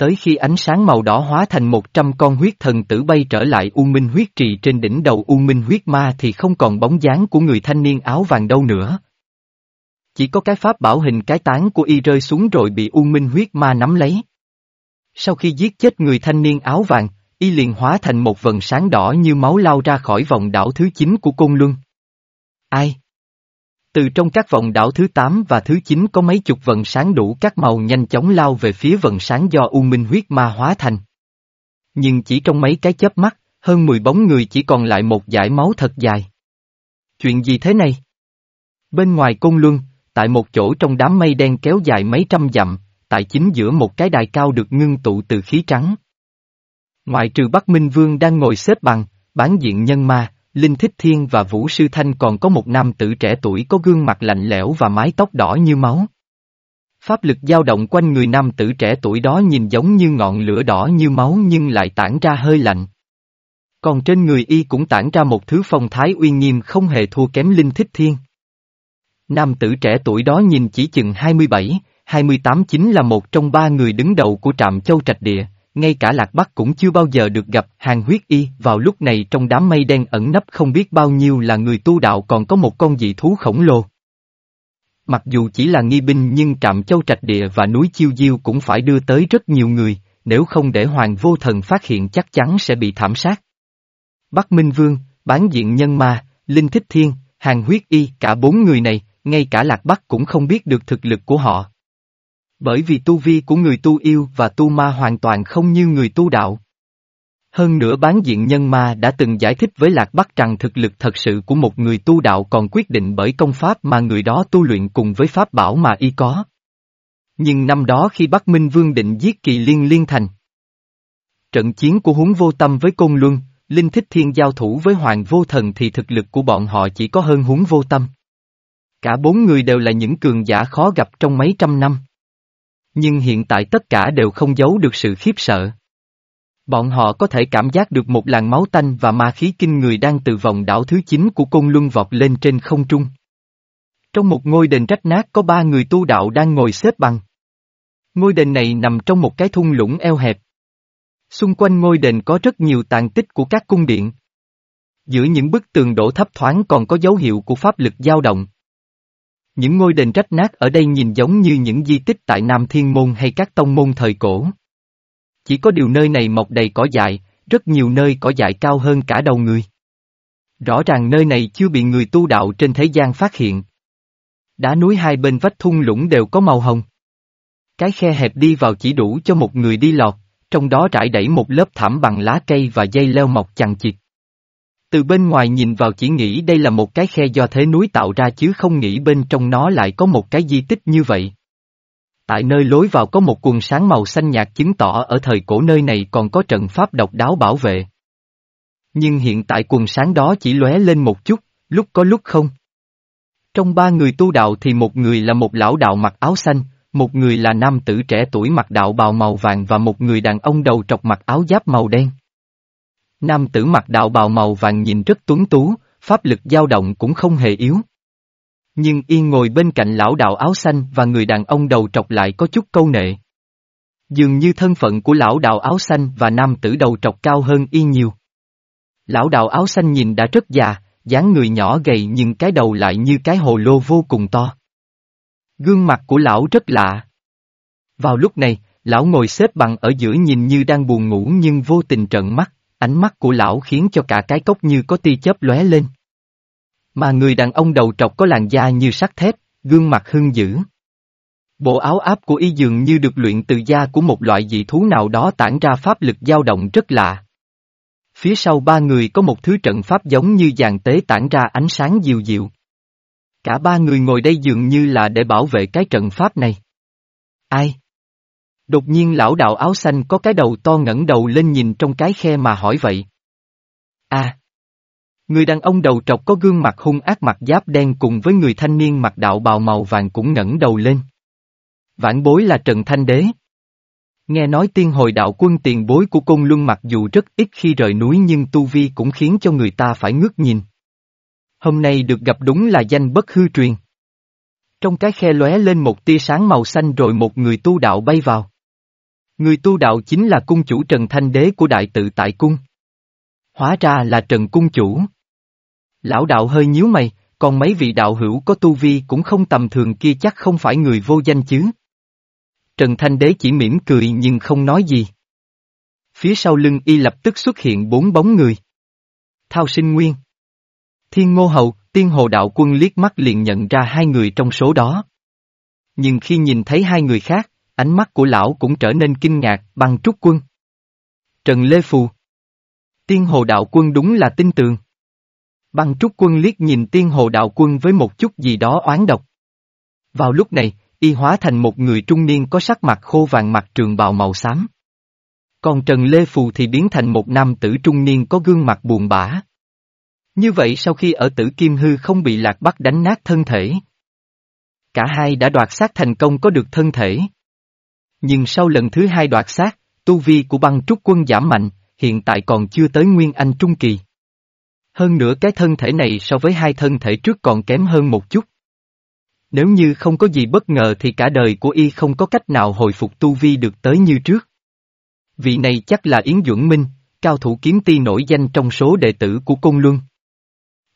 [SPEAKER 1] Tới khi ánh sáng màu đỏ hóa thành một trăm con huyết thần tử bay trở lại U Minh huyết trì trên đỉnh đầu U Minh huyết ma thì không còn bóng dáng của người thanh niên áo vàng đâu nữa. Chỉ có cái pháp bảo hình cái tán của y rơi xuống rồi bị U Minh huyết ma nắm lấy. Sau khi giết chết người thanh niên áo vàng, y liền hóa thành một vần sáng đỏ như máu lao ra khỏi vòng đảo thứ 9 của Côn Luân. Ai? Từ trong các vòng đảo thứ 8 và thứ 9 có mấy chục vần sáng đủ các màu nhanh chóng lao về phía vần sáng do U Minh huyết ma hóa thành. Nhưng chỉ trong mấy cái chớp mắt, hơn 10 bóng người chỉ còn lại một dải máu thật dài. Chuyện gì thế này? Bên ngoài Côn Luân, tại một chỗ trong đám mây đen kéo dài mấy trăm dặm, tại chính giữa một cái đài cao được ngưng tụ từ khí trắng. Ngoại trừ Bắc Minh Vương đang ngồi xếp bằng, bán diện nhân ma, Linh Thích Thiên và Vũ Sư Thanh còn có một nam tử trẻ tuổi có gương mặt lạnh lẽo và mái tóc đỏ như máu. Pháp lực dao động quanh người nam tử trẻ tuổi đó nhìn giống như ngọn lửa đỏ như máu nhưng lại tản ra hơi lạnh. Còn trên người y cũng tản ra một thứ phong thái uy nghiêm không hề thua kém Linh Thích Thiên. Nam tử trẻ tuổi đó nhìn chỉ chừng 27, 28 chính là một trong ba người đứng đầu của trạm châu trạch địa, ngay cả Lạc Bắc cũng chưa bao giờ được gặp hàng huyết y, vào lúc này trong đám mây đen ẩn nấp không biết bao nhiêu là người tu đạo còn có một con dị thú khổng lồ. Mặc dù chỉ là nghi binh nhưng trạm châu trạch địa và núi chiêu diêu cũng phải đưa tới rất nhiều người, nếu không để hoàng vô thần phát hiện chắc chắn sẽ bị thảm sát. Bắc Minh Vương, bán diện nhân ma, Linh Thích Thiên, hàng huyết y, cả bốn người này, ngay cả Lạc Bắc cũng không biết được thực lực của họ. Bởi vì tu vi của người tu yêu và tu ma hoàn toàn không như người tu đạo. Hơn nữa bán diện nhân ma đã từng giải thích với Lạc Bắc rằng thực lực thật sự của một người tu đạo còn quyết định bởi công pháp mà người đó tu luyện cùng với pháp bảo mà y có. Nhưng năm đó khi Bắc Minh Vương định giết kỳ liên liên thành. Trận chiến của huống vô tâm với Côn Luân, Linh Thích Thiên giao thủ với Hoàng Vô Thần thì thực lực của bọn họ chỉ có hơn huống vô tâm. Cả bốn người đều là những cường giả khó gặp trong mấy trăm năm. Nhưng hiện tại tất cả đều không giấu được sự khiếp sợ. Bọn họ có thể cảm giác được một làn máu tanh và ma khí kinh người đang từ vòng đảo thứ 9 của côn luân vọt lên trên không trung. Trong một ngôi đền rách nát có ba người tu đạo đang ngồi xếp bằng. Ngôi đền này nằm trong một cái thung lũng eo hẹp. Xung quanh ngôi đền có rất nhiều tàn tích của các cung điện. Giữa những bức tường đổ thấp thoáng còn có dấu hiệu của pháp lực dao động. Những ngôi đền rách nát ở đây nhìn giống như những di tích tại Nam Thiên Môn hay các tông môn thời cổ. Chỉ có điều nơi này mọc đầy cỏ dại, rất nhiều nơi cỏ dại cao hơn cả đầu người. Rõ ràng nơi này chưa bị người tu đạo trên thế gian phát hiện. Đá núi hai bên vách thung lũng đều có màu hồng. Cái khe hẹp đi vào chỉ đủ cho một người đi lọt, trong đó trải đẩy một lớp thảm bằng lá cây và dây leo mọc chằng chịt. Từ bên ngoài nhìn vào chỉ nghĩ đây là một cái khe do thế núi tạo ra chứ không nghĩ bên trong nó lại có một cái di tích như vậy. Tại nơi lối vào có một quần sáng màu xanh nhạt chứng tỏ ở thời cổ nơi này còn có trận pháp độc đáo bảo vệ. Nhưng hiện tại quần sáng đó chỉ lóe lên một chút, lúc có lúc không. Trong ba người tu đạo thì một người là một lão đạo mặc áo xanh, một người là nam tử trẻ tuổi mặc đạo bào màu vàng và một người đàn ông đầu trọc mặc áo giáp màu đen. Nam tử mặc đạo bào màu vàng nhìn rất tuấn tú, pháp lực dao động cũng không hề yếu. Nhưng yên ngồi bên cạnh lão đạo áo xanh và người đàn ông đầu trọc lại có chút câu nệ. Dường như thân phận của lão đạo áo xanh và nam tử đầu trọc cao hơn y nhiều. Lão đạo áo xanh nhìn đã rất già, dáng người nhỏ gầy nhưng cái đầu lại như cái hồ lô vô cùng to. Gương mặt của lão rất lạ. Vào lúc này, lão ngồi xếp bằng ở giữa nhìn như đang buồn ngủ nhưng vô tình trợn mắt, ánh mắt của lão khiến cho cả cái cốc như có tia chớp lóe lên. Mà người đàn ông đầu trọc có làn da như sắt thép, gương mặt hưng dữ. Bộ áo áp của y dường như được luyện từ da của một loại dị thú nào đó tản ra pháp lực dao động rất lạ. Phía sau ba người có một thứ trận pháp giống như dàn tế tản ra ánh sáng dịu dịu. Cả ba người ngồi đây dường như là để bảo vệ cái trận pháp này. Ai? Đột nhiên lão đạo áo xanh có cái đầu to ngẩng đầu lên nhìn trong cái khe mà hỏi vậy. À! Người đàn ông đầu trọc có gương mặt hung ác mặt giáp đen cùng với người thanh niên mặc đạo bào màu vàng cũng ngẩng đầu lên. Vãn bối là Trần Thanh Đế. Nghe nói tiên hồi đạo quân tiền bối của cung luân mặc dù rất ít khi rời núi nhưng tu vi cũng khiến cho người ta phải ngước nhìn. Hôm nay được gặp đúng là danh bất hư truyền. Trong cái khe lóe lên một tia sáng màu xanh rồi một người tu đạo bay vào. Người tu đạo chính là cung chủ Trần Thanh Đế của đại tự tại cung. Hóa ra là Trần Cung Chủ. Lão đạo hơi nhíu mày, còn mấy vị đạo hữu có tu vi cũng không tầm thường kia chắc không phải người vô danh chứ. Trần Thanh Đế chỉ mỉm cười nhưng không nói gì. Phía sau lưng y lập tức xuất hiện bốn bóng người. Thao sinh nguyên. Thiên Ngô Hầu, Tiên Hồ Đạo Quân liếc mắt liền nhận ra hai người trong số đó. Nhưng khi nhìn thấy hai người khác, ánh mắt của lão cũng trở nên kinh ngạc, băng trúc quân. Trần Lê Phù. Tiên Hồ Đạo Quân đúng là tin tường. Băng trúc quân liếc nhìn tiên hồ đạo quân với một chút gì đó oán độc. Vào lúc này, y hóa thành một người trung niên có sắc mặt khô vàng mặt trường bào màu xám. Còn Trần Lê Phù thì biến thành một nam tử trung niên có gương mặt buồn bã. Như vậy sau khi ở tử Kim Hư không bị lạc bắt đánh nát thân thể. Cả hai đã đoạt xác thành công có được thân thể. Nhưng sau lần thứ hai đoạt xác, tu vi của băng trúc quân giảm mạnh, hiện tại còn chưa tới Nguyên Anh Trung Kỳ. Hơn nữa cái thân thể này so với hai thân thể trước còn kém hơn một chút. Nếu như không có gì bất ngờ thì cả đời của y không có cách nào hồi phục tu vi được tới như trước. Vị này chắc là Yến Duẩn Minh, cao thủ kiếm ti nổi danh trong số đệ tử của Công Luân.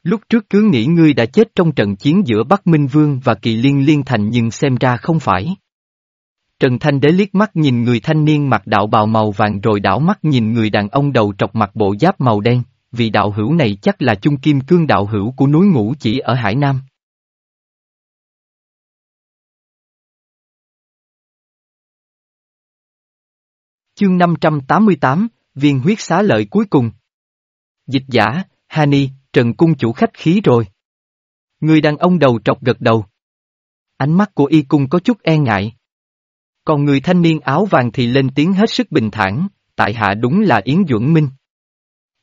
[SPEAKER 1] Lúc trước cứ nghĩ ngươi đã chết trong trận chiến giữa Bắc Minh Vương và Kỳ Liên Liên Thành nhưng xem ra không phải. Trần Thanh Đế liếc mắt nhìn người thanh niên mặc đạo bào màu vàng rồi đảo mắt nhìn người đàn ông đầu trọc mặc bộ giáp màu đen, vì đạo hữu này chắc là chung kim cương đạo hữu của núi ngũ chỉ ở Hải Nam. Chương 588, viên huyết xá lợi cuối cùng. Dịch giả, Hani, Trần Cung chủ khách khí rồi. Người đàn ông đầu trọc gật đầu. Ánh mắt của y cung có chút e ngại. Còn người thanh niên áo vàng thì lên tiếng hết sức bình thản, tại hạ đúng là Yến Duẩn Minh.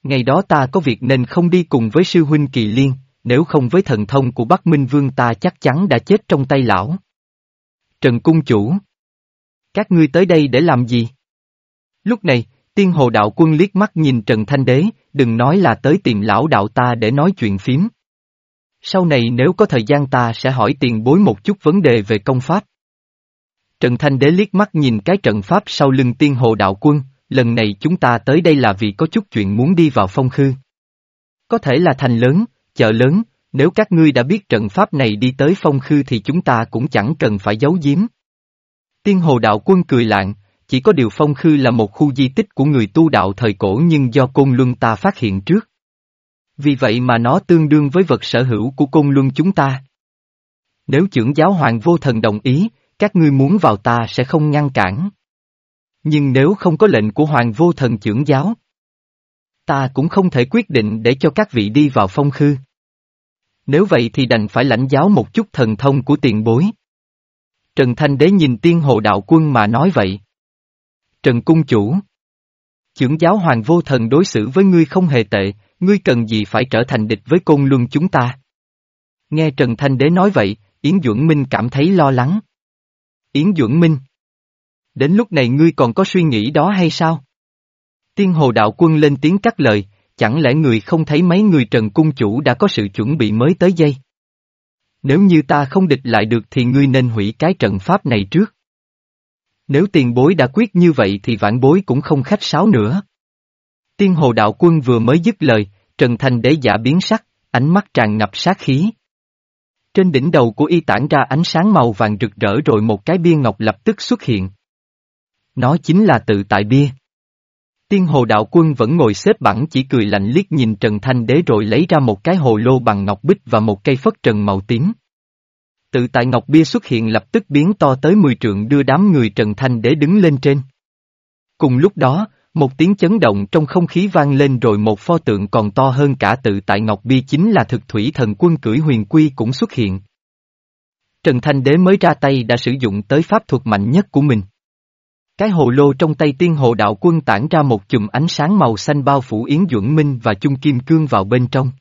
[SPEAKER 1] Ngày đó ta có việc nên không đi cùng với sư huynh Kỳ Liên, nếu không với thần thông của Bắc Minh Vương ta chắc chắn đã chết trong tay lão. Trần Cung Chủ Các ngươi tới đây để làm gì? Lúc này, tiên hồ đạo quân liếc mắt nhìn Trần Thanh Đế, đừng nói là tới tìm lão đạo ta để nói chuyện phím. Sau này nếu có thời gian ta sẽ hỏi tiền bối một chút vấn đề về công pháp. Trần Thanh Đế liếc mắt nhìn cái trận pháp sau lưng tiên hồ đạo quân, lần này chúng ta tới đây là vì có chút chuyện muốn đi vào phong khư. Có thể là thành lớn, chợ lớn, nếu các ngươi đã biết trận pháp này đi tới phong khư thì chúng ta cũng chẳng cần phải giấu giếm. Tiên hồ đạo quân cười lạng, chỉ có điều phong khư là một khu di tích của người tu đạo thời cổ nhưng do côn luân ta phát hiện trước. Vì vậy mà nó tương đương với vật sở hữu của côn luân chúng ta. Nếu trưởng giáo hoàng vô thần đồng ý, các ngươi muốn vào ta sẽ không ngăn cản. Nhưng nếu không có lệnh của hoàng vô thần trưởng giáo, ta cũng không thể quyết định để cho các vị đi vào phong khư. Nếu vậy thì đành phải lãnh giáo một chút thần thông của tiền bối. Trần Thanh Đế nhìn tiên hộ đạo quân mà nói vậy. Trần Cung Chủ trưởng giáo hoàng vô thần đối xử với ngươi không hề tệ, ngươi cần gì phải trở thành địch với côn luân chúng ta. Nghe Trần Thanh Đế nói vậy, Yến Duẩn Minh cảm thấy lo lắng. Yến Duẩn Minh Đến lúc này ngươi còn có suy nghĩ đó hay sao? Tiên hồ đạo quân lên tiếng cắt lời, chẳng lẽ người không thấy mấy người Trần Cung Chủ đã có sự chuẩn bị mới tới dây? Nếu như ta không địch lại được thì ngươi nên hủy cái trận pháp này trước. Nếu tiền bối đã quyết như vậy thì vãn bối cũng không khách sáo nữa. Tiên hồ đạo quân vừa mới dứt lời, Trần Thành đế giả biến sắc, ánh mắt tràn ngập sát khí. Trên đỉnh đầu của y tản ra ánh sáng màu vàng rực rỡ rồi một cái bia ngọc lập tức xuất hiện. Nó chính là tự tại bia. Tiên hồ đạo quân vẫn ngồi xếp bằng chỉ cười lạnh liếc nhìn Trần Thanh Đế rồi lấy ra một cái hồ lô bằng ngọc bích và một cây phất trần màu tím. Tự tại ngọc bia xuất hiện lập tức biến to tới 10 trượng đưa đám người Trần Thanh Đế đứng lên trên. Cùng lúc đó, một tiếng chấn động trong không khí vang lên rồi một pho tượng còn to hơn cả tự tại ngọc bi chính là thực thủy thần quân cưỡi huyền quy cũng xuất hiện. Trần Thanh Đế mới ra tay đã sử dụng tới pháp thuật mạnh nhất của mình. Cái hồ lô trong tay tiên hồ đạo quân tản ra một chùm ánh sáng màu xanh bao phủ Yến Duẩn Minh và Chung Kim Cương vào bên trong.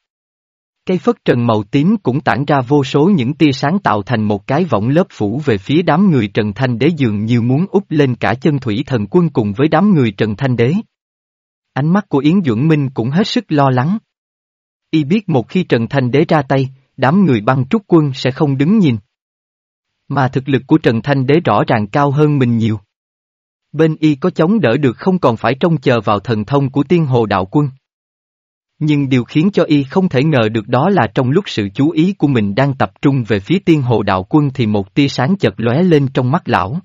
[SPEAKER 1] Cây phất trần màu tím cũng tản ra vô số những tia sáng tạo thành một cái võng lớp phủ về phía đám người Trần Thanh Đế dường như muốn úp lên cả chân thủy thần quân cùng với đám người Trần Thanh Đế. Ánh mắt của Yến Duẩn Minh cũng hết sức lo lắng. Y biết một khi Trần Thanh Đế ra tay, đám người băng trúc quân sẽ không đứng nhìn. Mà thực lực của Trần Thanh Đế rõ ràng cao hơn mình nhiều. Bên y có chống đỡ được không còn phải trông chờ vào thần thông của tiên hồ đạo quân. Nhưng điều khiến cho y không thể ngờ được đó là trong lúc sự chú ý của mình đang tập trung về phía tiên hồ đạo quân thì một tia sáng chợt lóe lên trong mắt lão.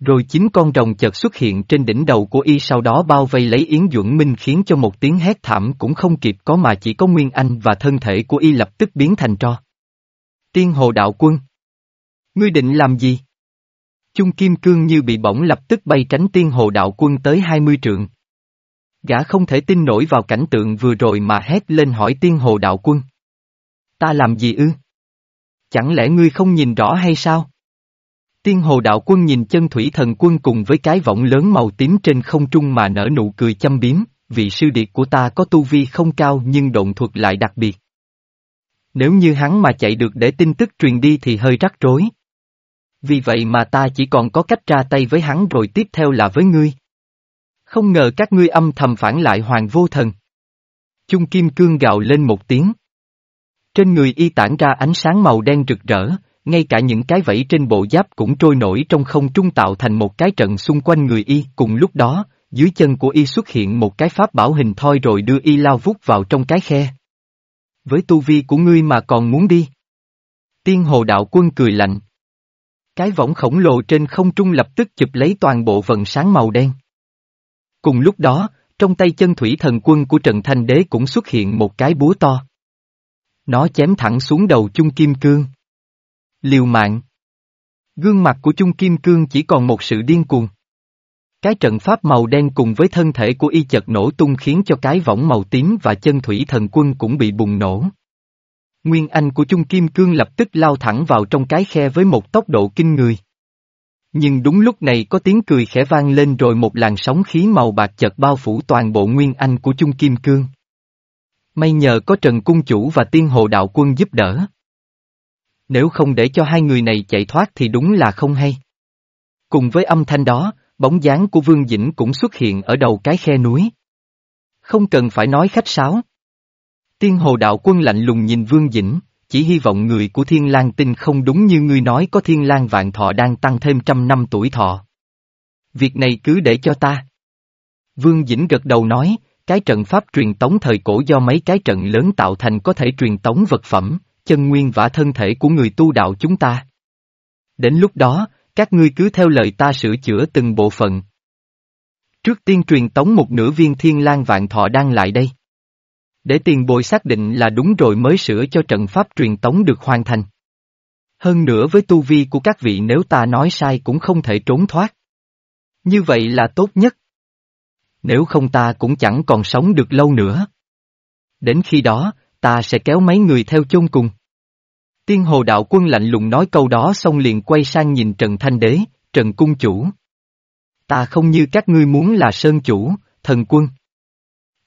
[SPEAKER 1] Rồi chính con rồng chợt xuất hiện trên đỉnh đầu của y sau đó bao vây lấy Yến Duẩn Minh khiến cho một tiếng hét thảm cũng không kịp có mà chỉ có Nguyên Anh và thân thể của y lập tức biến thành tro. Tiên hồ đạo quân. Ngươi định làm gì? Chung Kim Cương như bị bỏng lập tức bay tránh tiên hồ đạo quân tới 20 trượng. Gã không thể tin nổi vào cảnh tượng vừa rồi mà hét lên hỏi tiên hồ đạo quân. Ta làm gì ư? Chẳng lẽ ngươi không nhìn rõ hay sao? Tiên hồ đạo quân nhìn chân thủy thần quân cùng với cái võng lớn màu tím trên không trung mà nở nụ cười châm biếm, vị sư điệt của ta có tu vi không cao nhưng động thuật lại đặc biệt. Nếu như hắn mà chạy được để tin tức truyền đi thì hơi rắc rối. Vì vậy mà ta chỉ còn có cách ra tay với hắn rồi tiếp theo là với ngươi. Không ngờ các ngươi âm thầm phản lại hoàng vô thần. Chung kim cương gạo lên một tiếng. Trên người y tản ra ánh sáng màu đen rực rỡ, ngay cả những cái vẫy trên bộ giáp cũng trôi nổi trong không trung tạo thành một cái trận xung quanh người y. Cùng lúc đó, dưới chân của y xuất hiện một cái pháp bảo hình thoi rồi đưa y lao vút vào trong cái khe. Với tu vi của ngươi mà còn muốn đi. Tiên hồ đạo quân cười lạnh. Cái võng khổng lồ trên không trung lập tức chụp lấy toàn bộ vần sáng màu đen. Cùng lúc đó, trong tay chân thủy thần quân của Trần Thanh Đế cũng xuất hiện một cái búa to. Nó chém thẳng xuống đầu chung kim cương. Liều mạng. Gương mặt của chung kim cương chỉ còn một sự điên cuồng. Cái trận pháp màu đen cùng với thân thể của y chật nổ tung khiến cho cái võng màu tím và chân thủy thần quân cũng bị bùng nổ. Nguyên Anh của Trung Kim Cương lập tức lao thẳng vào trong cái khe với một tốc độ kinh người. Nhưng đúng lúc này có tiếng cười khẽ vang lên rồi một làn sóng khí màu bạc chợt bao phủ toàn bộ Nguyên Anh của Trung Kim Cương. May nhờ có Trần Cung Chủ và Tiên Hồ Đạo Quân giúp đỡ. Nếu không để cho hai người này chạy thoát thì đúng là không hay. Cùng với âm thanh đó, bóng dáng của Vương Dĩnh cũng xuất hiện ở đầu cái khe núi. Không cần phải nói khách sáo. Tiên Hồ Đạo Quân lạnh lùng nhìn Vương Dĩnh, chỉ hy vọng người của Thiên lang Tinh không đúng như ngươi nói có Thiên lang Vạn Thọ đang tăng thêm trăm năm tuổi thọ. Việc này cứ để cho ta. Vương Dĩnh gật đầu nói, cái trận pháp truyền tống thời cổ do mấy cái trận lớn tạo thành có thể truyền tống vật phẩm, chân nguyên và thân thể của người tu đạo chúng ta. Đến lúc đó, các ngươi cứ theo lời ta sửa chữa từng bộ phận. Trước tiên truyền tống một nửa viên thiên lang vạn thọ đang lại đây. Để tiền bồi xác định là đúng rồi mới sửa cho trận pháp truyền tống được hoàn thành. Hơn nữa với tu vi của các vị nếu ta nói sai cũng không thể trốn thoát. Như vậy là tốt nhất. Nếu không ta cũng chẳng còn sống được lâu nữa. Đến khi đó, ta sẽ kéo mấy người theo chôn cùng. Tiên hồ đạo quân lạnh lùng nói câu đó xong liền quay sang nhìn Trần Thanh Đế, Trần Cung Chủ. Ta không như các ngươi muốn là Sơn Chủ, thần quân.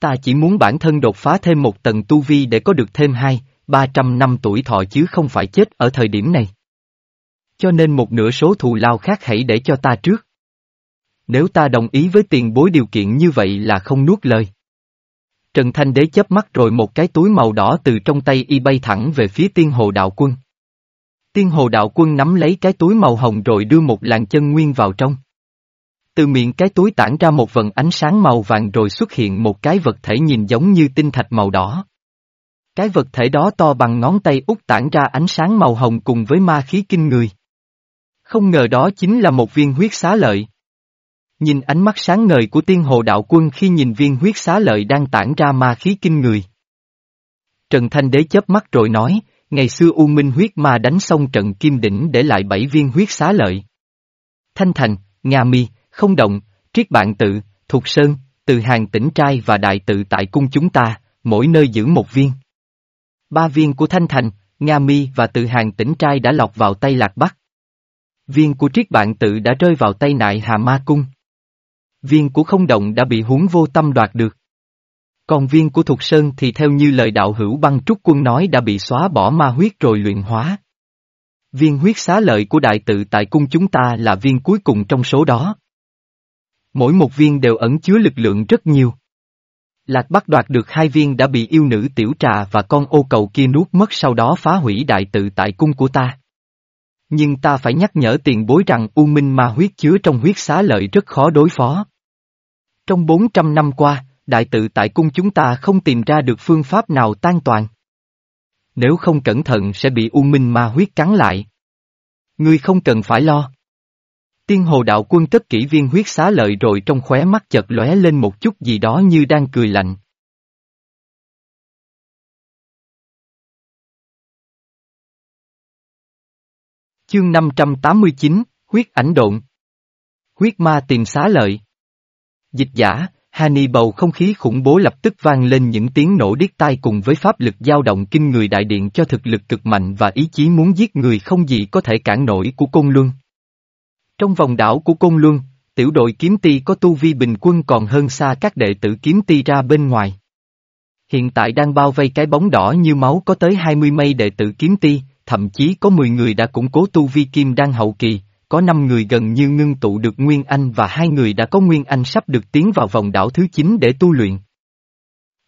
[SPEAKER 1] Ta chỉ muốn bản thân đột phá thêm một tầng tu vi để có được thêm hai, ba trăm năm tuổi thọ chứ không phải chết ở thời điểm này. Cho nên một nửa số thù lao khác hãy để cho ta trước. Nếu ta đồng ý với tiền bối điều kiện như vậy là không nuốt lời. Trần Thanh Đế chớp mắt rồi một cái túi màu đỏ từ trong tay y bay thẳng về phía tiên hồ đạo quân. Tiên hồ đạo quân nắm lấy cái túi màu hồng rồi đưa một làn chân nguyên vào trong. Từ miệng cái túi tản ra một vần ánh sáng màu vàng rồi xuất hiện một cái vật thể nhìn giống như tinh thạch màu đỏ. Cái vật thể đó to bằng ngón tay út tản ra ánh sáng màu hồng cùng với ma khí kinh người. Không ngờ đó chính là một viên huyết xá lợi. Nhìn ánh mắt sáng ngời của tiên hồ đạo quân khi nhìn viên huyết xá lợi đang tản ra ma khí kinh người. Trần Thanh Đế chớp mắt rồi nói, ngày xưa U Minh huyết ma đánh xong trận kim đỉnh để lại bảy viên huyết xá lợi. Thanh Thành, Nga Mi, không Động, Triết Bạn Tự, thuộc Sơn, Từ Hàng Tỉnh Trai và Đại Tự tại cung chúng ta, mỗi nơi giữ một viên. Ba viên của Thanh Thành, Nga Mi và Từ Hàng Tỉnh Trai đã lọt vào tay Lạc Bắc. Viên của Triết Bạn Tự đã rơi vào tay Nại Hà Ma Cung. Viên của không động đã bị huống vô tâm đoạt được. Còn viên của Thục Sơn thì theo như lời đạo hữu băng trúc quân nói đã bị xóa bỏ ma huyết rồi luyện hóa. Viên huyết xá lợi của đại tự tại cung chúng ta là viên cuối cùng trong số đó. Mỗi một viên đều ẩn chứa lực lượng rất nhiều. Lạc Bắc đoạt được hai viên đã bị yêu nữ tiểu trà và con ô cầu kia nuốt mất sau đó phá hủy đại tự tại cung của ta. Nhưng ta phải nhắc nhở tiền bối rằng U Minh ma huyết chứa trong huyết xá lợi rất khó đối phó. Trong 400 năm qua, đại tự tại cung chúng ta không tìm ra được phương pháp nào tan toàn. Nếu không cẩn thận sẽ bị U Minh ma huyết cắn lại. Ngươi không cần phải lo. Tiên hồ đạo quân tất kỹ viên huyết xá lợi rồi trong khóe mắt chợt lóe lên một chút gì đó như đang cười lạnh. Chương 589, Huyết ảnh độn. Huyết ma tìm xá lợi. Dịch giả, Hani bầu không khí khủng bố lập tức vang lên những tiếng nổ điếc tai cùng với pháp lực dao động kinh người đại điện cho thực lực cực mạnh và ý chí muốn giết người không gì có thể cản nổi của Côn Luân. Trong vòng đảo của Côn Luân, tiểu đội kiếm ti có tu vi bình quân còn hơn xa các đệ tử kiếm ti ra bên ngoài. Hiện tại đang bao vây cái bóng đỏ như máu có tới 20 mây đệ tử kiếm ti, thậm chí có 10 người đã củng cố tu vi kim đang hậu kỳ, có 5 người gần như ngưng tụ được Nguyên Anh và hai người đã có Nguyên Anh sắp được tiến vào vòng đảo thứ 9 để tu luyện.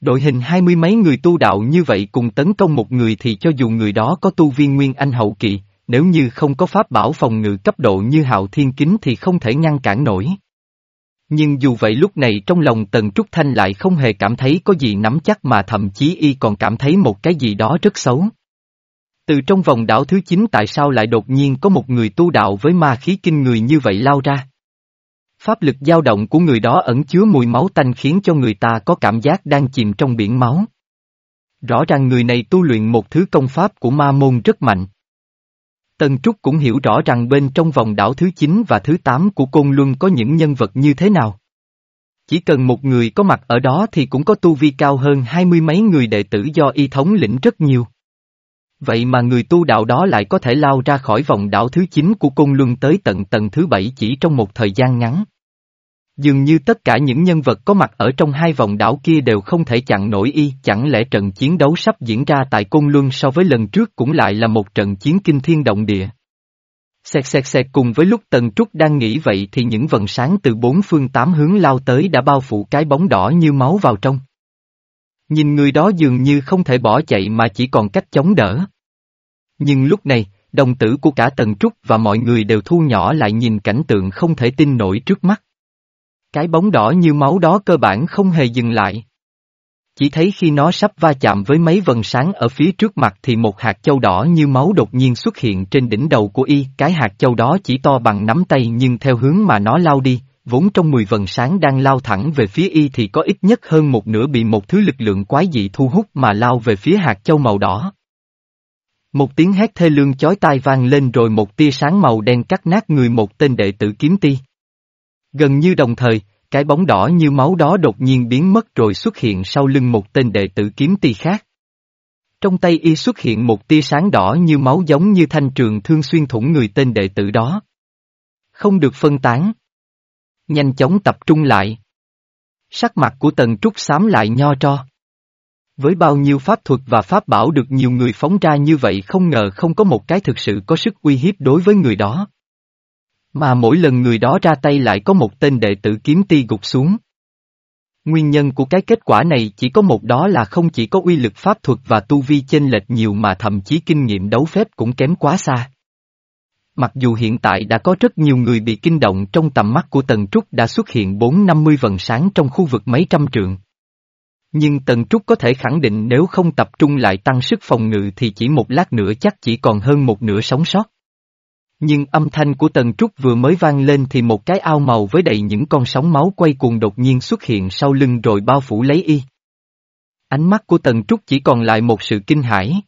[SPEAKER 1] Đội hình hai mươi mấy người tu đạo như vậy cùng tấn công một người thì cho dù người đó có tu viên Nguyên Anh hậu kỳ, nếu như không có pháp bảo phòng ngự cấp độ như hạo thiên kính thì không thể ngăn cản nổi. Nhưng dù vậy lúc này trong lòng Tần Trúc Thanh lại không hề cảm thấy có gì nắm chắc mà thậm chí y còn cảm thấy một cái gì đó rất xấu. Từ trong vòng đảo thứ 9 tại sao lại đột nhiên có một người tu đạo với ma khí kinh người như vậy lao ra? Pháp lực dao động của người đó ẩn chứa mùi máu tanh khiến cho người ta có cảm giác đang chìm trong biển máu. Rõ ràng người này tu luyện một thứ công pháp của ma môn rất mạnh. Tần Trúc cũng hiểu rõ rằng bên trong vòng đảo thứ 9 và thứ 8 của Côn Luân có những nhân vật như thế nào. Chỉ cần một người có mặt ở đó thì cũng có tu vi cao hơn hai mươi mấy người đệ tử do y thống lĩnh rất nhiều. Vậy mà người tu đạo đó lại có thể lao ra khỏi vòng đảo thứ 9 của Côn Luân tới tận tầng thứ 7 chỉ trong một thời gian ngắn. Dường như tất cả những nhân vật có mặt ở trong hai vòng đảo kia đều không thể chặn nổi y, chẳng lẽ trận chiến đấu sắp diễn ra tại Côn Luân so với lần trước cũng lại là một trận chiến kinh thiên động địa. Xẹt xẹt xẹt cùng với lúc Tần Trúc đang nghĩ vậy thì những vần sáng từ bốn phương tám hướng lao tới đã bao phủ cái bóng đỏ như máu vào trong. Nhìn người đó dường như không thể bỏ chạy mà chỉ còn cách chống đỡ. Nhưng lúc này, đồng tử của cả Tần Trúc và mọi người đều thu nhỏ lại nhìn cảnh tượng không thể tin nổi trước mắt. Cái bóng đỏ như máu đó cơ bản không hề dừng lại. Chỉ thấy khi nó sắp va chạm với mấy vần sáng ở phía trước mặt thì một hạt châu đỏ như máu đột nhiên xuất hiện trên đỉnh đầu của y, cái hạt châu đó chỉ to bằng nắm tay nhưng theo hướng mà nó lao đi, vốn trong mười vần sáng đang lao thẳng về phía y thì có ít nhất hơn một nửa bị một thứ lực lượng quái dị thu hút mà lao về phía hạt châu màu đỏ. Một tiếng hét thê lương chói tai vang lên rồi một tia sáng màu đen cắt nát người một tên đệ tử kiếm ti. Gần như đồng thời, cái bóng đỏ như máu đó đột nhiên biến mất rồi xuất hiện sau lưng một tên đệ tử kiếm ti khác. Trong tay y xuất hiện một tia sáng đỏ như máu giống như thanh trường thương xuyên thủng người tên đệ tử đó. Không được phân tán. Nhanh chóng tập trung lại. Sắc mặt của tần trúc xám lại nho tro. Với bao nhiêu pháp thuật và pháp bảo được nhiều người phóng ra như vậy không ngờ không có một cái thực sự có sức uy hiếp đối với người đó. Mà mỗi lần người đó ra tay lại có một tên đệ tử kiếm ti gục xuống. Nguyên nhân của cái kết quả này chỉ có một đó là không chỉ có uy lực pháp thuật và tu vi chênh lệch nhiều mà thậm chí kinh nghiệm đấu phép cũng kém quá xa. Mặc dù hiện tại đã có rất nhiều người bị kinh động trong tầm mắt của Tần Trúc đã xuất hiện 4-50 vần sáng trong khu vực mấy trăm trượng. Nhưng Tần Trúc có thể khẳng định nếu không tập trung lại tăng sức phòng ngự thì chỉ một lát nữa chắc chỉ còn hơn một nửa sống sót. Nhưng âm thanh của Tần Trúc vừa mới vang lên thì một cái ao màu với đầy những con sóng máu quay cuồng đột nhiên xuất hiện sau lưng rồi bao phủ lấy y. Ánh mắt của Tần Trúc chỉ còn lại một sự kinh hãi.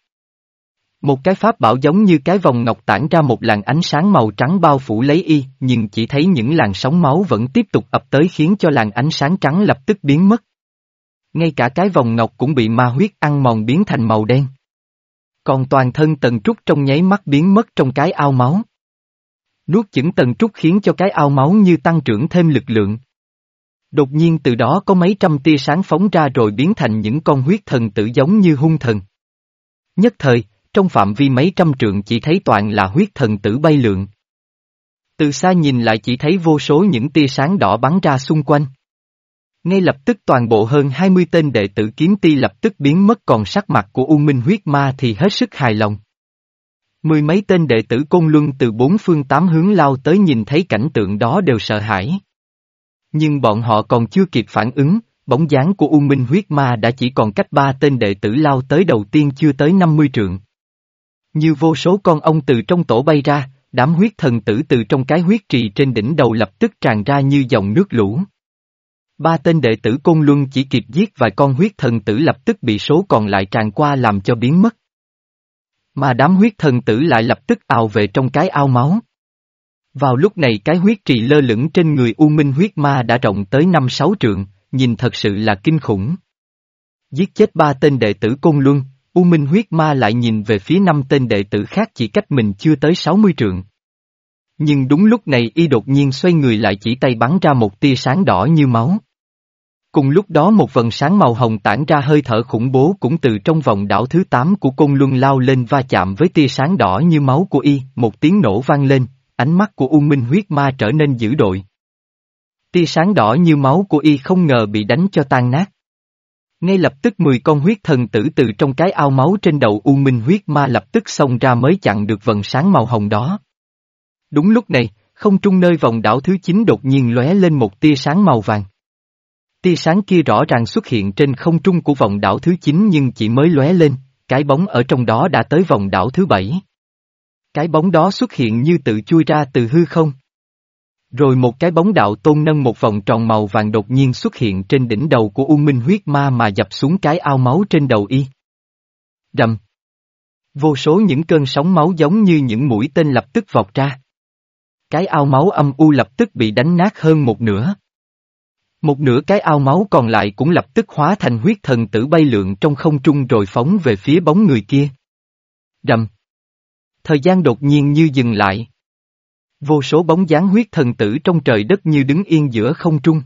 [SPEAKER 1] Một cái pháp bảo giống như cái vòng ngọc tản ra một làn ánh sáng màu trắng bao phủ lấy y, nhưng chỉ thấy những làn sóng máu vẫn tiếp tục ập tới khiến cho làn ánh sáng trắng lập tức biến mất. Ngay cả cái vòng ngọc cũng bị ma huyết ăn mòn biến thành màu đen. Còn toàn thân tần trúc trong nháy mắt biến mất trong cái ao máu. Nuốt chửng tần trúc khiến cho cái ao máu như tăng trưởng thêm lực lượng. Đột nhiên từ đó có mấy trăm tia sáng phóng ra rồi biến thành những con huyết thần tử giống như hung thần. Nhất thời, trong phạm vi mấy trăm trượng chỉ thấy toàn là huyết thần tử bay lượn. Từ xa nhìn lại chỉ thấy vô số những tia sáng đỏ bắn ra xung quanh. Ngay lập tức toàn bộ hơn 20 tên đệ tử kiếm ti lập tức biến mất còn sắc mặt của U Minh huyết ma thì hết sức hài lòng. Mười mấy tên đệ tử Côn Luân từ bốn phương tám hướng lao tới nhìn thấy cảnh tượng đó đều sợ hãi. Nhưng bọn họ còn chưa kịp phản ứng, bóng dáng của U Minh huyết ma đã chỉ còn cách ba tên đệ tử lao tới đầu tiên chưa tới 50 trượng. Như vô số con ông từ trong tổ bay ra, đám huyết thần tử từ trong cái huyết trì trên đỉnh đầu lập tức tràn ra như dòng nước lũ. Ba tên đệ tử Côn Luân chỉ kịp giết vài con huyết thần tử lập tức bị số còn lại tràn qua làm cho biến mất. Mà đám huyết thần tử lại lập tức ào về trong cái ao máu. Vào lúc này cái huyết trì lơ lửng trên người U Minh huyết ma đã rộng tới năm sáu trượng, nhìn thật sự là kinh khủng. Giết chết ba tên đệ tử Côn Luân, U Minh huyết ma lại nhìn về phía năm tên đệ tử khác chỉ cách mình chưa tới 60 trượng. Nhưng đúng lúc này y đột nhiên xoay người lại chỉ tay bắn ra một tia sáng đỏ như máu. Cùng lúc đó một vần sáng màu hồng tản ra hơi thở khủng bố cũng từ trong vòng đảo thứ 8 của côn luân lao lên va chạm với tia sáng đỏ như máu của y, một tiếng nổ vang lên, ánh mắt của U Minh huyết ma trở nên dữ dội. Tia sáng đỏ như máu của y không ngờ bị đánh cho tan nát. Ngay lập tức 10 con huyết thần tử từ trong cái ao máu trên đầu U Minh huyết ma lập tức xông ra mới chặn được vần sáng màu hồng đó. Đúng lúc này, không trung nơi vòng đảo thứ 9 đột nhiên lóe lên một tia sáng màu vàng. Tia sáng kia rõ ràng xuất hiện trên không trung của vòng đảo thứ 9 nhưng chỉ mới lóe lên, cái bóng ở trong đó đã tới vòng đảo thứ 7. Cái bóng đó xuất hiện như tự chui ra từ hư không. Rồi một cái bóng đạo tôn nâng một vòng tròn màu vàng đột nhiên xuất hiện trên đỉnh đầu của U Minh huyết ma mà dập xuống cái ao máu trên đầu y. Rầm. Vô số những cơn sóng máu giống như những mũi tên lập tức vọt ra. Cái ao máu âm u lập tức bị đánh nát hơn một nửa. Một nửa cái ao máu còn lại cũng lập tức hóa thành huyết thần tử bay lượn trong không trung rồi phóng về phía bóng người kia. Rầm. Thời gian đột nhiên như dừng lại. Vô số bóng dáng huyết thần tử trong trời đất như đứng yên giữa không trung.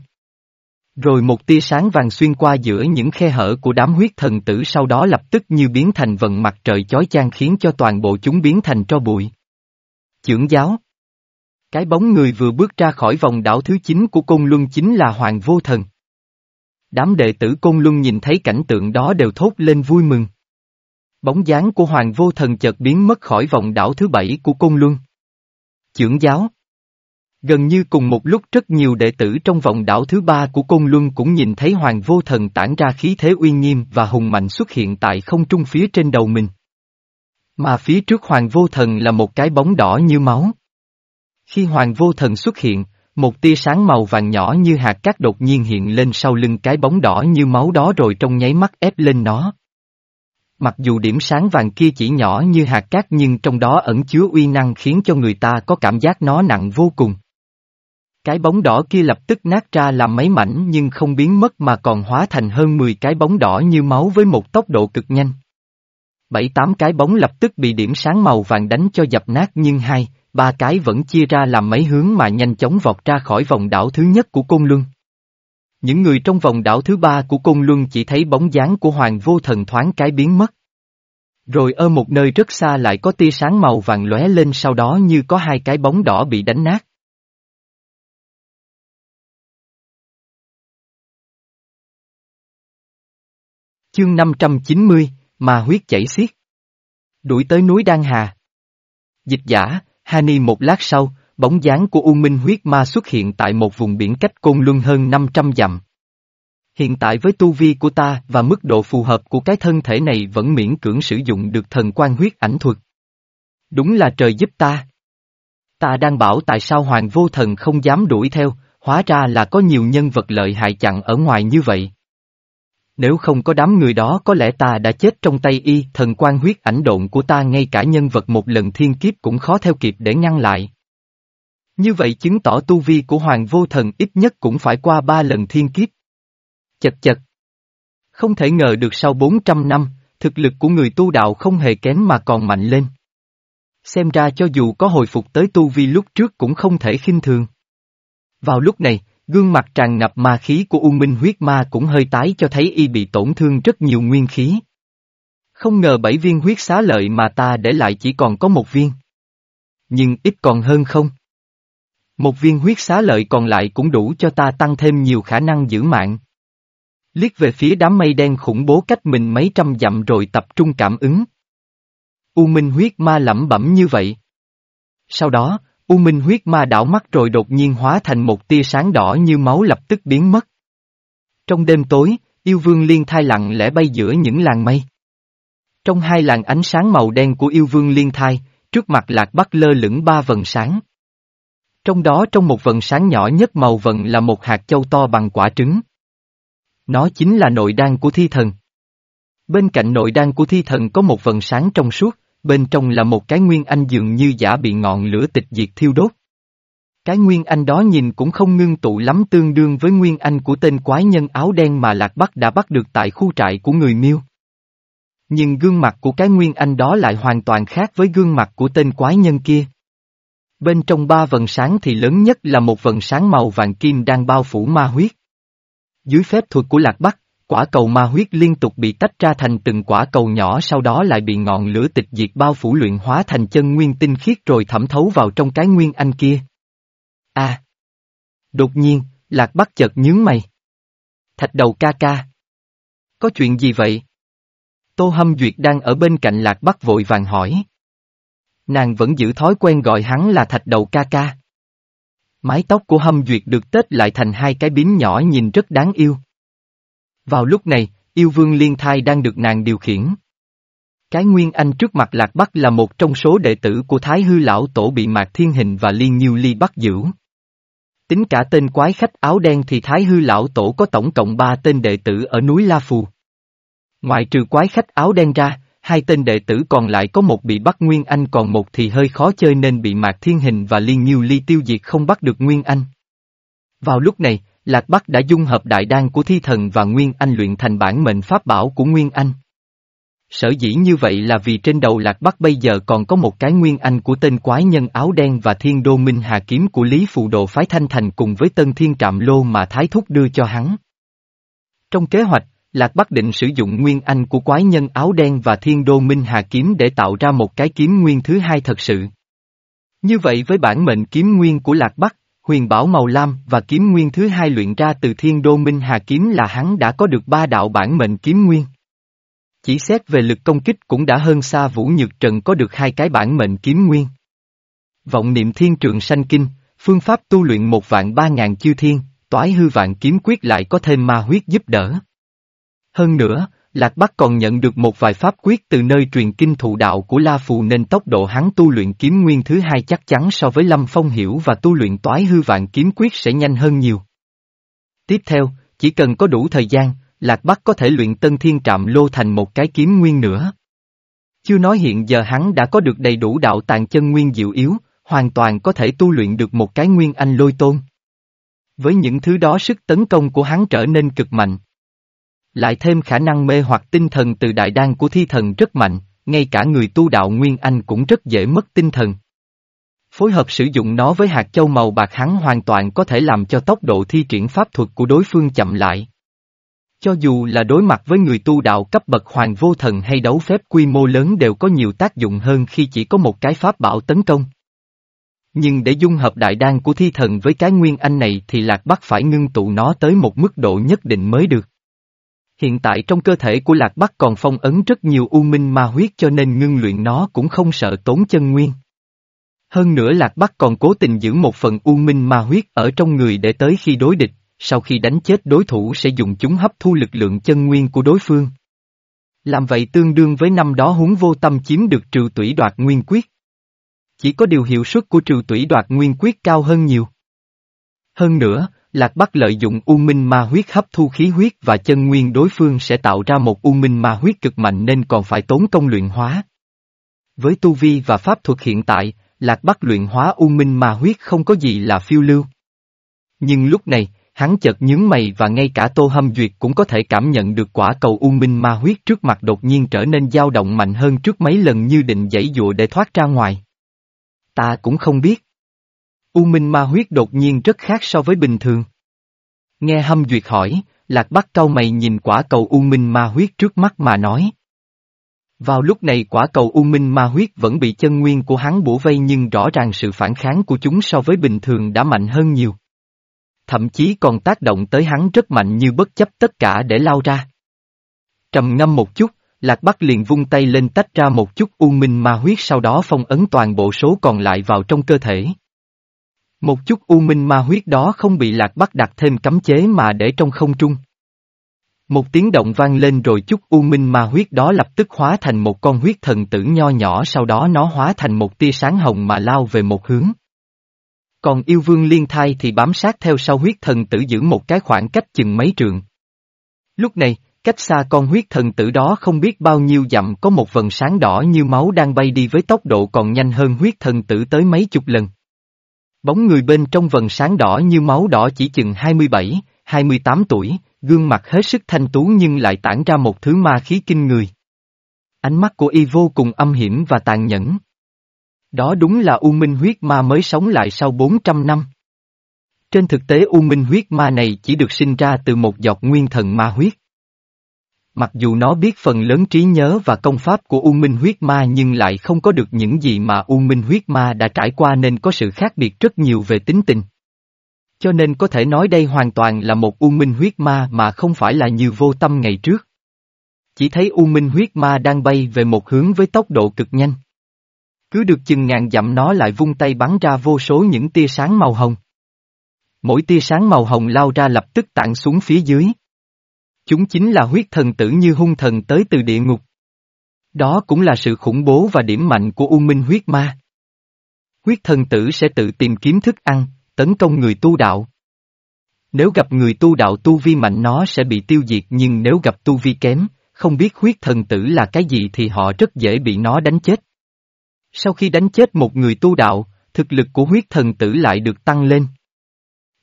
[SPEAKER 1] Rồi một tia sáng vàng xuyên qua giữa những khe hở của đám huyết thần tử sau đó lập tức như biến thành vận mặt trời chói chang khiến cho toàn bộ chúng biến thành tro bụi. Chưởng giáo cái bóng người vừa bước ra khỏi vòng đảo thứ 9 của Côn Luân chính là Hoàng Vô Thần. Đám đệ tử Côn Luân nhìn thấy cảnh tượng đó đều thốt lên vui mừng. Bóng dáng của Hoàng Vô Thần chợt biến mất khỏi vòng đảo thứ bảy của Côn Luân. Chưởng giáo Gần như cùng một lúc rất nhiều đệ tử trong vòng đảo thứ ba của Côn Luân cũng nhìn thấy Hoàng Vô Thần tản ra khí thế uy nghiêm và hùng mạnh xuất hiện tại không trung phía trên đầu mình. Mà phía trước Hoàng Vô Thần là một cái bóng đỏ như máu. Khi Hoàng Vô Thần xuất hiện, một tia sáng màu vàng nhỏ như hạt cát đột nhiên hiện lên sau lưng cái bóng đỏ như máu đó rồi trong nháy mắt ép lên nó. Mặc dù điểm sáng vàng kia chỉ nhỏ như hạt cát nhưng trong đó ẩn chứa uy năng khiến cho người ta có cảm giác nó nặng vô cùng. Cái bóng đỏ kia lập tức nát ra làm mấy mảnh nhưng không biến mất mà còn hóa thành hơn 10 cái bóng đỏ như máu với một tốc độ cực nhanh. Bảy tám cái bóng lập tức bị điểm sáng màu vàng đánh cho dập nát nhưng hai, ba cái vẫn chia ra làm mấy hướng mà nhanh chóng vọt ra khỏi vòng đảo thứ nhất của Côn Luân. Những người trong vòng đảo thứ ba của Côn Luân chỉ thấy bóng dáng của Hoàng Vô Thần thoáng cái biến mất. Rồi ở một nơi rất xa lại có tia sáng màu vàng lóe lên sau đó như có hai cái bóng đỏ bị đánh nát. Chương 590, mà huyết chảy xiết. Đuổi tới núi Đan Hà. Dịch giả, Hani một lát sau, bóng dáng của U Minh huyết ma xuất hiện tại một vùng biển cách Côn Luân hơn 500 dặm. Hiện tại với tu vi của ta và mức độ phù hợp của cái thân thể này vẫn miễn cưỡng sử dụng được thần quan huyết ảnh thuật. Đúng là trời giúp ta. Ta đang bảo tại sao Hoàng Vô Thần không dám đuổi theo, hóa ra là có nhiều nhân vật lợi hại chặn ở ngoài như vậy. Nếu không có đám người đó có lẽ ta đã chết trong tay y, thần quan huyết ảnh độn của ta ngay cả nhân vật một lần thiên kiếp cũng khó theo kịp để ngăn lại. Như vậy chứng tỏ tu vi của Hoàng Vô Thần ít nhất cũng phải qua ba lần thiên kiếp. Chật chật. Không thể ngờ được sau 400 năm, thực lực của người tu đạo không hề kém mà còn mạnh lên. Xem ra cho dù có hồi phục tới tu vi lúc trước cũng không thể khinh thường. Vào lúc này, Gương mặt tràn ngập ma khí của U Minh huyết ma cũng hơi tái cho thấy y bị tổn thương rất nhiều nguyên khí. Không ngờ bảy viên huyết xá lợi mà ta để lại chỉ còn có một viên. Nhưng ít còn hơn không? Một viên huyết xá lợi còn lại cũng đủ cho ta tăng thêm nhiều khả năng giữ mạng. Liếc về phía đám mây đen khủng bố cách mình mấy trăm dặm rồi tập trung cảm ứng. U Minh huyết ma lẩm bẩm như vậy. Sau đó, U Minh huyết ma đảo mắt rồi đột nhiên hóa thành một tia sáng đỏ như máu lập tức biến mất. Trong đêm tối, yêu vương liên thai lặng lẽ bay giữa những làng mây. Trong hai làng ánh sáng màu đen của yêu vương liên thai, trước mặt lạc bắc lơ lửng ba vần sáng. Trong đó trong một vần sáng nhỏ nhất màu vần là một hạt châu to bằng quả trứng. Nó chính là nội đan của thi thần. Bên cạnh nội đan của thi thần có một vần sáng trong suốt, bên trong là một cái nguyên anh dường như giả bị ngọn lửa tịch diệt thiêu đốt. Cái nguyên anh đó nhìn cũng không ngưng tụ lắm tương đương với nguyên anh của tên quái nhân áo đen mà Lạc Bắc đã bắt được tại khu trại của người miêu. Nhưng gương mặt của cái nguyên anh đó lại hoàn toàn khác với gương mặt của tên quái nhân kia. Bên trong ba vần sáng thì lớn nhất là một vần sáng màu vàng kim đang bao phủ ma huyết. Dưới phép thuật của Lạc Bắc, Quả cầu ma huyết liên tục bị tách ra thành từng quả cầu nhỏ sau đó lại bị ngọn lửa tịch diệt bao phủ luyện hóa thành chân nguyên tinh khiết rồi thẩm thấu vào trong cái nguyên anh kia. A. À! Đột nhiên, Lạc Bắc chợt nhướng mày. Thạch đầu ca ca. Có chuyện gì vậy? Tô Hâm Duyệt đang ở bên cạnh Lạc Bắc vội vàng hỏi. Nàng vẫn giữ thói quen gọi hắn là thạch đầu ca ca. Mái tóc của Hâm Duyệt được tết lại thành hai cái bím nhỏ nhìn rất đáng yêu. Vào lúc này, yêu vương liên thai đang được nàng điều khiển. Cái Nguyên Anh trước mặt Lạc Bắc là một trong số đệ tử của Thái Hư Lão Tổ bị Mạc Thiên Hình và Liên Nhiêu Ly bắt giữ. Tính cả tên quái khách áo đen thì Thái Hư Lão Tổ có tổng cộng ba tên đệ tử ở núi La Phù. Ngoại trừ quái khách áo đen ra, hai tên đệ tử còn lại có một bị bắt Nguyên Anh còn một thì hơi khó chơi nên bị Mạc Thiên Hình và Liên Nhiêu Ly tiêu diệt không bắt được Nguyên Anh. Vào lúc này, Lạc Bắc đã dung hợp đại đan của thi thần và Nguyên Anh luyện thành bản mệnh pháp bảo của Nguyên Anh. Sở dĩ như vậy là vì trên đầu Lạc Bắc bây giờ còn có một cái Nguyên Anh của tên quái nhân áo đen và thiên đô minh hà kiếm của Lý Phụ Độ phái Thanh Thành cùng với tân thiên trạm lô mà Thái Thúc đưa cho hắn. Trong kế hoạch, Lạc Bắc định sử dụng Nguyên Anh của quái nhân áo đen và thiên đô minh hà kiếm để tạo ra một cái kiếm nguyên thứ hai thật sự. Như vậy với bản mệnh kiếm nguyên của Lạc Bắc, huyền bảo màu lam và kiếm nguyên thứ hai luyện ra từ thiên đô minh hà kiếm là hắn đã có được ba đạo bản mệnh kiếm nguyên. Chỉ xét về lực công kích cũng đã hơn xa Vũ Nhược Trần có được hai cái bản mệnh kiếm nguyên. Vọng niệm thiên trường sanh kinh, phương pháp tu luyện một vạn ba ngàn chiêu thiên, toái hư vạn kiếm quyết lại có thêm ma huyết giúp đỡ. Hơn nữa, Lạc Bắc còn nhận được một vài pháp quyết từ nơi truyền kinh thụ đạo của La Phù nên tốc độ hắn tu luyện kiếm nguyên thứ hai chắc chắn so với Lâm Phong Hiểu và tu luyện toái hư vạn kiếm quyết sẽ nhanh hơn nhiều. Tiếp theo, chỉ cần có đủ thời gian, Lạc Bắc có thể luyện tân thiên trạm lô thành một cái kiếm nguyên nữa. Chưa nói hiện giờ hắn đã có được đầy đủ đạo tàng chân nguyên diệu yếu, hoàn toàn có thể tu luyện được một cái nguyên anh lôi tôn. Với những thứ đó sức tấn công của hắn trở nên cực mạnh. Lại thêm khả năng mê hoặc tinh thần từ đại đan của thi thần rất mạnh, ngay cả người tu đạo Nguyên Anh cũng rất dễ mất tinh thần. Phối hợp sử dụng nó với hạt châu màu bạc hắn hoàn toàn có thể làm cho tốc độ thi triển pháp thuật của đối phương chậm lại. Cho dù là đối mặt với người tu đạo cấp bậc hoàng vô thần hay đấu phép quy mô lớn đều có nhiều tác dụng hơn khi chỉ có một cái pháp bảo tấn công. Nhưng để dung hợp đại đan của thi thần với cái nguyên anh này thì Lạc Bắc phải ngưng tụ nó tới một mức độ nhất định mới được. Hiện tại trong cơ thể của Lạc Bắc còn phong ấn rất nhiều u minh ma huyết cho nên ngưng luyện nó cũng không sợ tốn chân nguyên. Hơn nữa Lạc Bắc còn cố tình giữ một phần u minh ma huyết ở trong người để tới khi đối địch, sau khi đánh chết đối thủ sẽ dùng chúng hấp thu lực lượng chân nguyên của đối phương. Làm vậy tương đương với năm đó huống vô tâm chiếm được trừ tủy đoạt nguyên quyết. Chỉ có điều hiệu suất của trừ tủy đoạt nguyên quyết cao hơn nhiều. Hơn nữa, Lạc Bắc lợi dụng U Minh Ma huyết hấp thu khí huyết và chân nguyên đối phương sẽ tạo ra một U Minh Ma huyết cực mạnh nên còn phải tốn công luyện hóa. Với tu vi và pháp thuật hiện tại, Lạc Bắc luyện hóa U Minh Ma huyết không có gì là phiêu lưu. Nhưng lúc này, hắn chợt nhướng mày và ngay cả Tô Hâm Duyệt cũng có thể cảm nhận được quả cầu U Minh Ma huyết trước mặt đột nhiên trở nên dao động mạnh hơn trước mấy lần như định dãy dụa để thoát ra ngoài. Ta cũng không biết. U Minh Ma huyết đột nhiên rất khác so với bình thường. Nghe Hâm Duyệt hỏi, Lạc Bắc cau mày nhìn quả cầu U Minh Ma huyết trước mắt mà nói. Vào lúc này quả cầu U Minh Ma huyết vẫn bị chân nguyên của hắn bổ vây nhưng rõ ràng sự phản kháng của chúng so với bình thường đã mạnh hơn nhiều. Thậm chí còn tác động tới hắn rất mạnh như bất chấp tất cả để lao ra. Trầm ngâm một chút, Lạc Bắc liền vung tay lên tách ra một chút U Minh Ma huyết sau đó phong ấn toàn bộ số còn lại vào trong cơ thể. Một chút u minh ma huyết đó không bị lạc bắt đặt thêm cấm chế mà để trong không trung. Một tiếng động vang lên rồi chút u minh ma huyết đó lập tức hóa thành một con huyết thần tử nho nhỏ sau đó nó hóa thành một tia sáng hồng mà lao về một hướng. Còn yêu vương liên thai thì bám sát theo sau huyết thần tử giữ một cái khoảng cách chừng mấy trường. Lúc này, cách xa con huyết thần tử đó không biết bao nhiêu dặm có một vần sáng đỏ như máu đang bay đi với tốc độ còn nhanh hơn huyết thần tử tới mấy chục lần. Bóng người bên trong vần sáng đỏ như máu đỏ chỉ chừng 27, 28 tuổi, gương mặt hết sức thanh tú nhưng lại tản ra một thứ ma khí kinh người. Ánh mắt của y vô cùng âm hiểm và tàn nhẫn. Đó đúng là U Minh huyết ma mới sống lại sau 400 năm. Trên thực tế U Minh huyết ma này chỉ được sinh ra từ một giọt nguyên thần ma huyết. Mặc dù nó biết phần lớn trí nhớ và công pháp của U Minh huyết ma nhưng lại không có được những gì mà U Minh huyết ma đã trải qua nên có sự khác biệt rất nhiều về tính tình. Cho nên có thể nói đây hoàn toàn là một U Minh huyết ma mà không phải là như vô tâm ngày trước. Chỉ thấy U Minh huyết ma đang bay về một hướng với tốc độ cực nhanh. Cứ được chừng ngàn dặm nó lại vung tay bắn ra vô số những tia sáng màu hồng. Mỗi tia sáng màu hồng lao ra lập tức tản xuống phía dưới. Chúng chính là huyết thần tử như hung thần tới từ địa ngục. Đó cũng là sự khủng bố và điểm mạnh của U Minh huyết ma. Huyết thần tử sẽ tự tìm kiếm thức ăn, tấn công người tu đạo. Nếu gặp người tu đạo tu vi mạnh nó sẽ bị tiêu diệt nhưng nếu gặp tu vi kém, không biết huyết thần tử là cái gì thì họ rất dễ bị nó đánh chết. Sau khi đánh chết một người tu đạo, thực lực của huyết thần tử lại được tăng lên.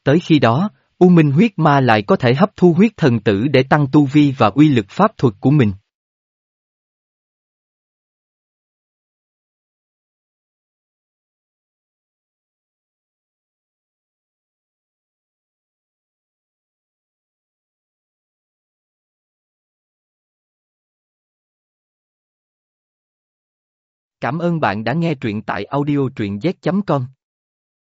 [SPEAKER 1] Tới khi đó, U Minh huyết ma lại có thể hấp thu huyết thần tử để tăng tu vi và uy lực pháp thuật của mình. Cảm ơn bạn đã nghe truyện tại audiotruyenz.com.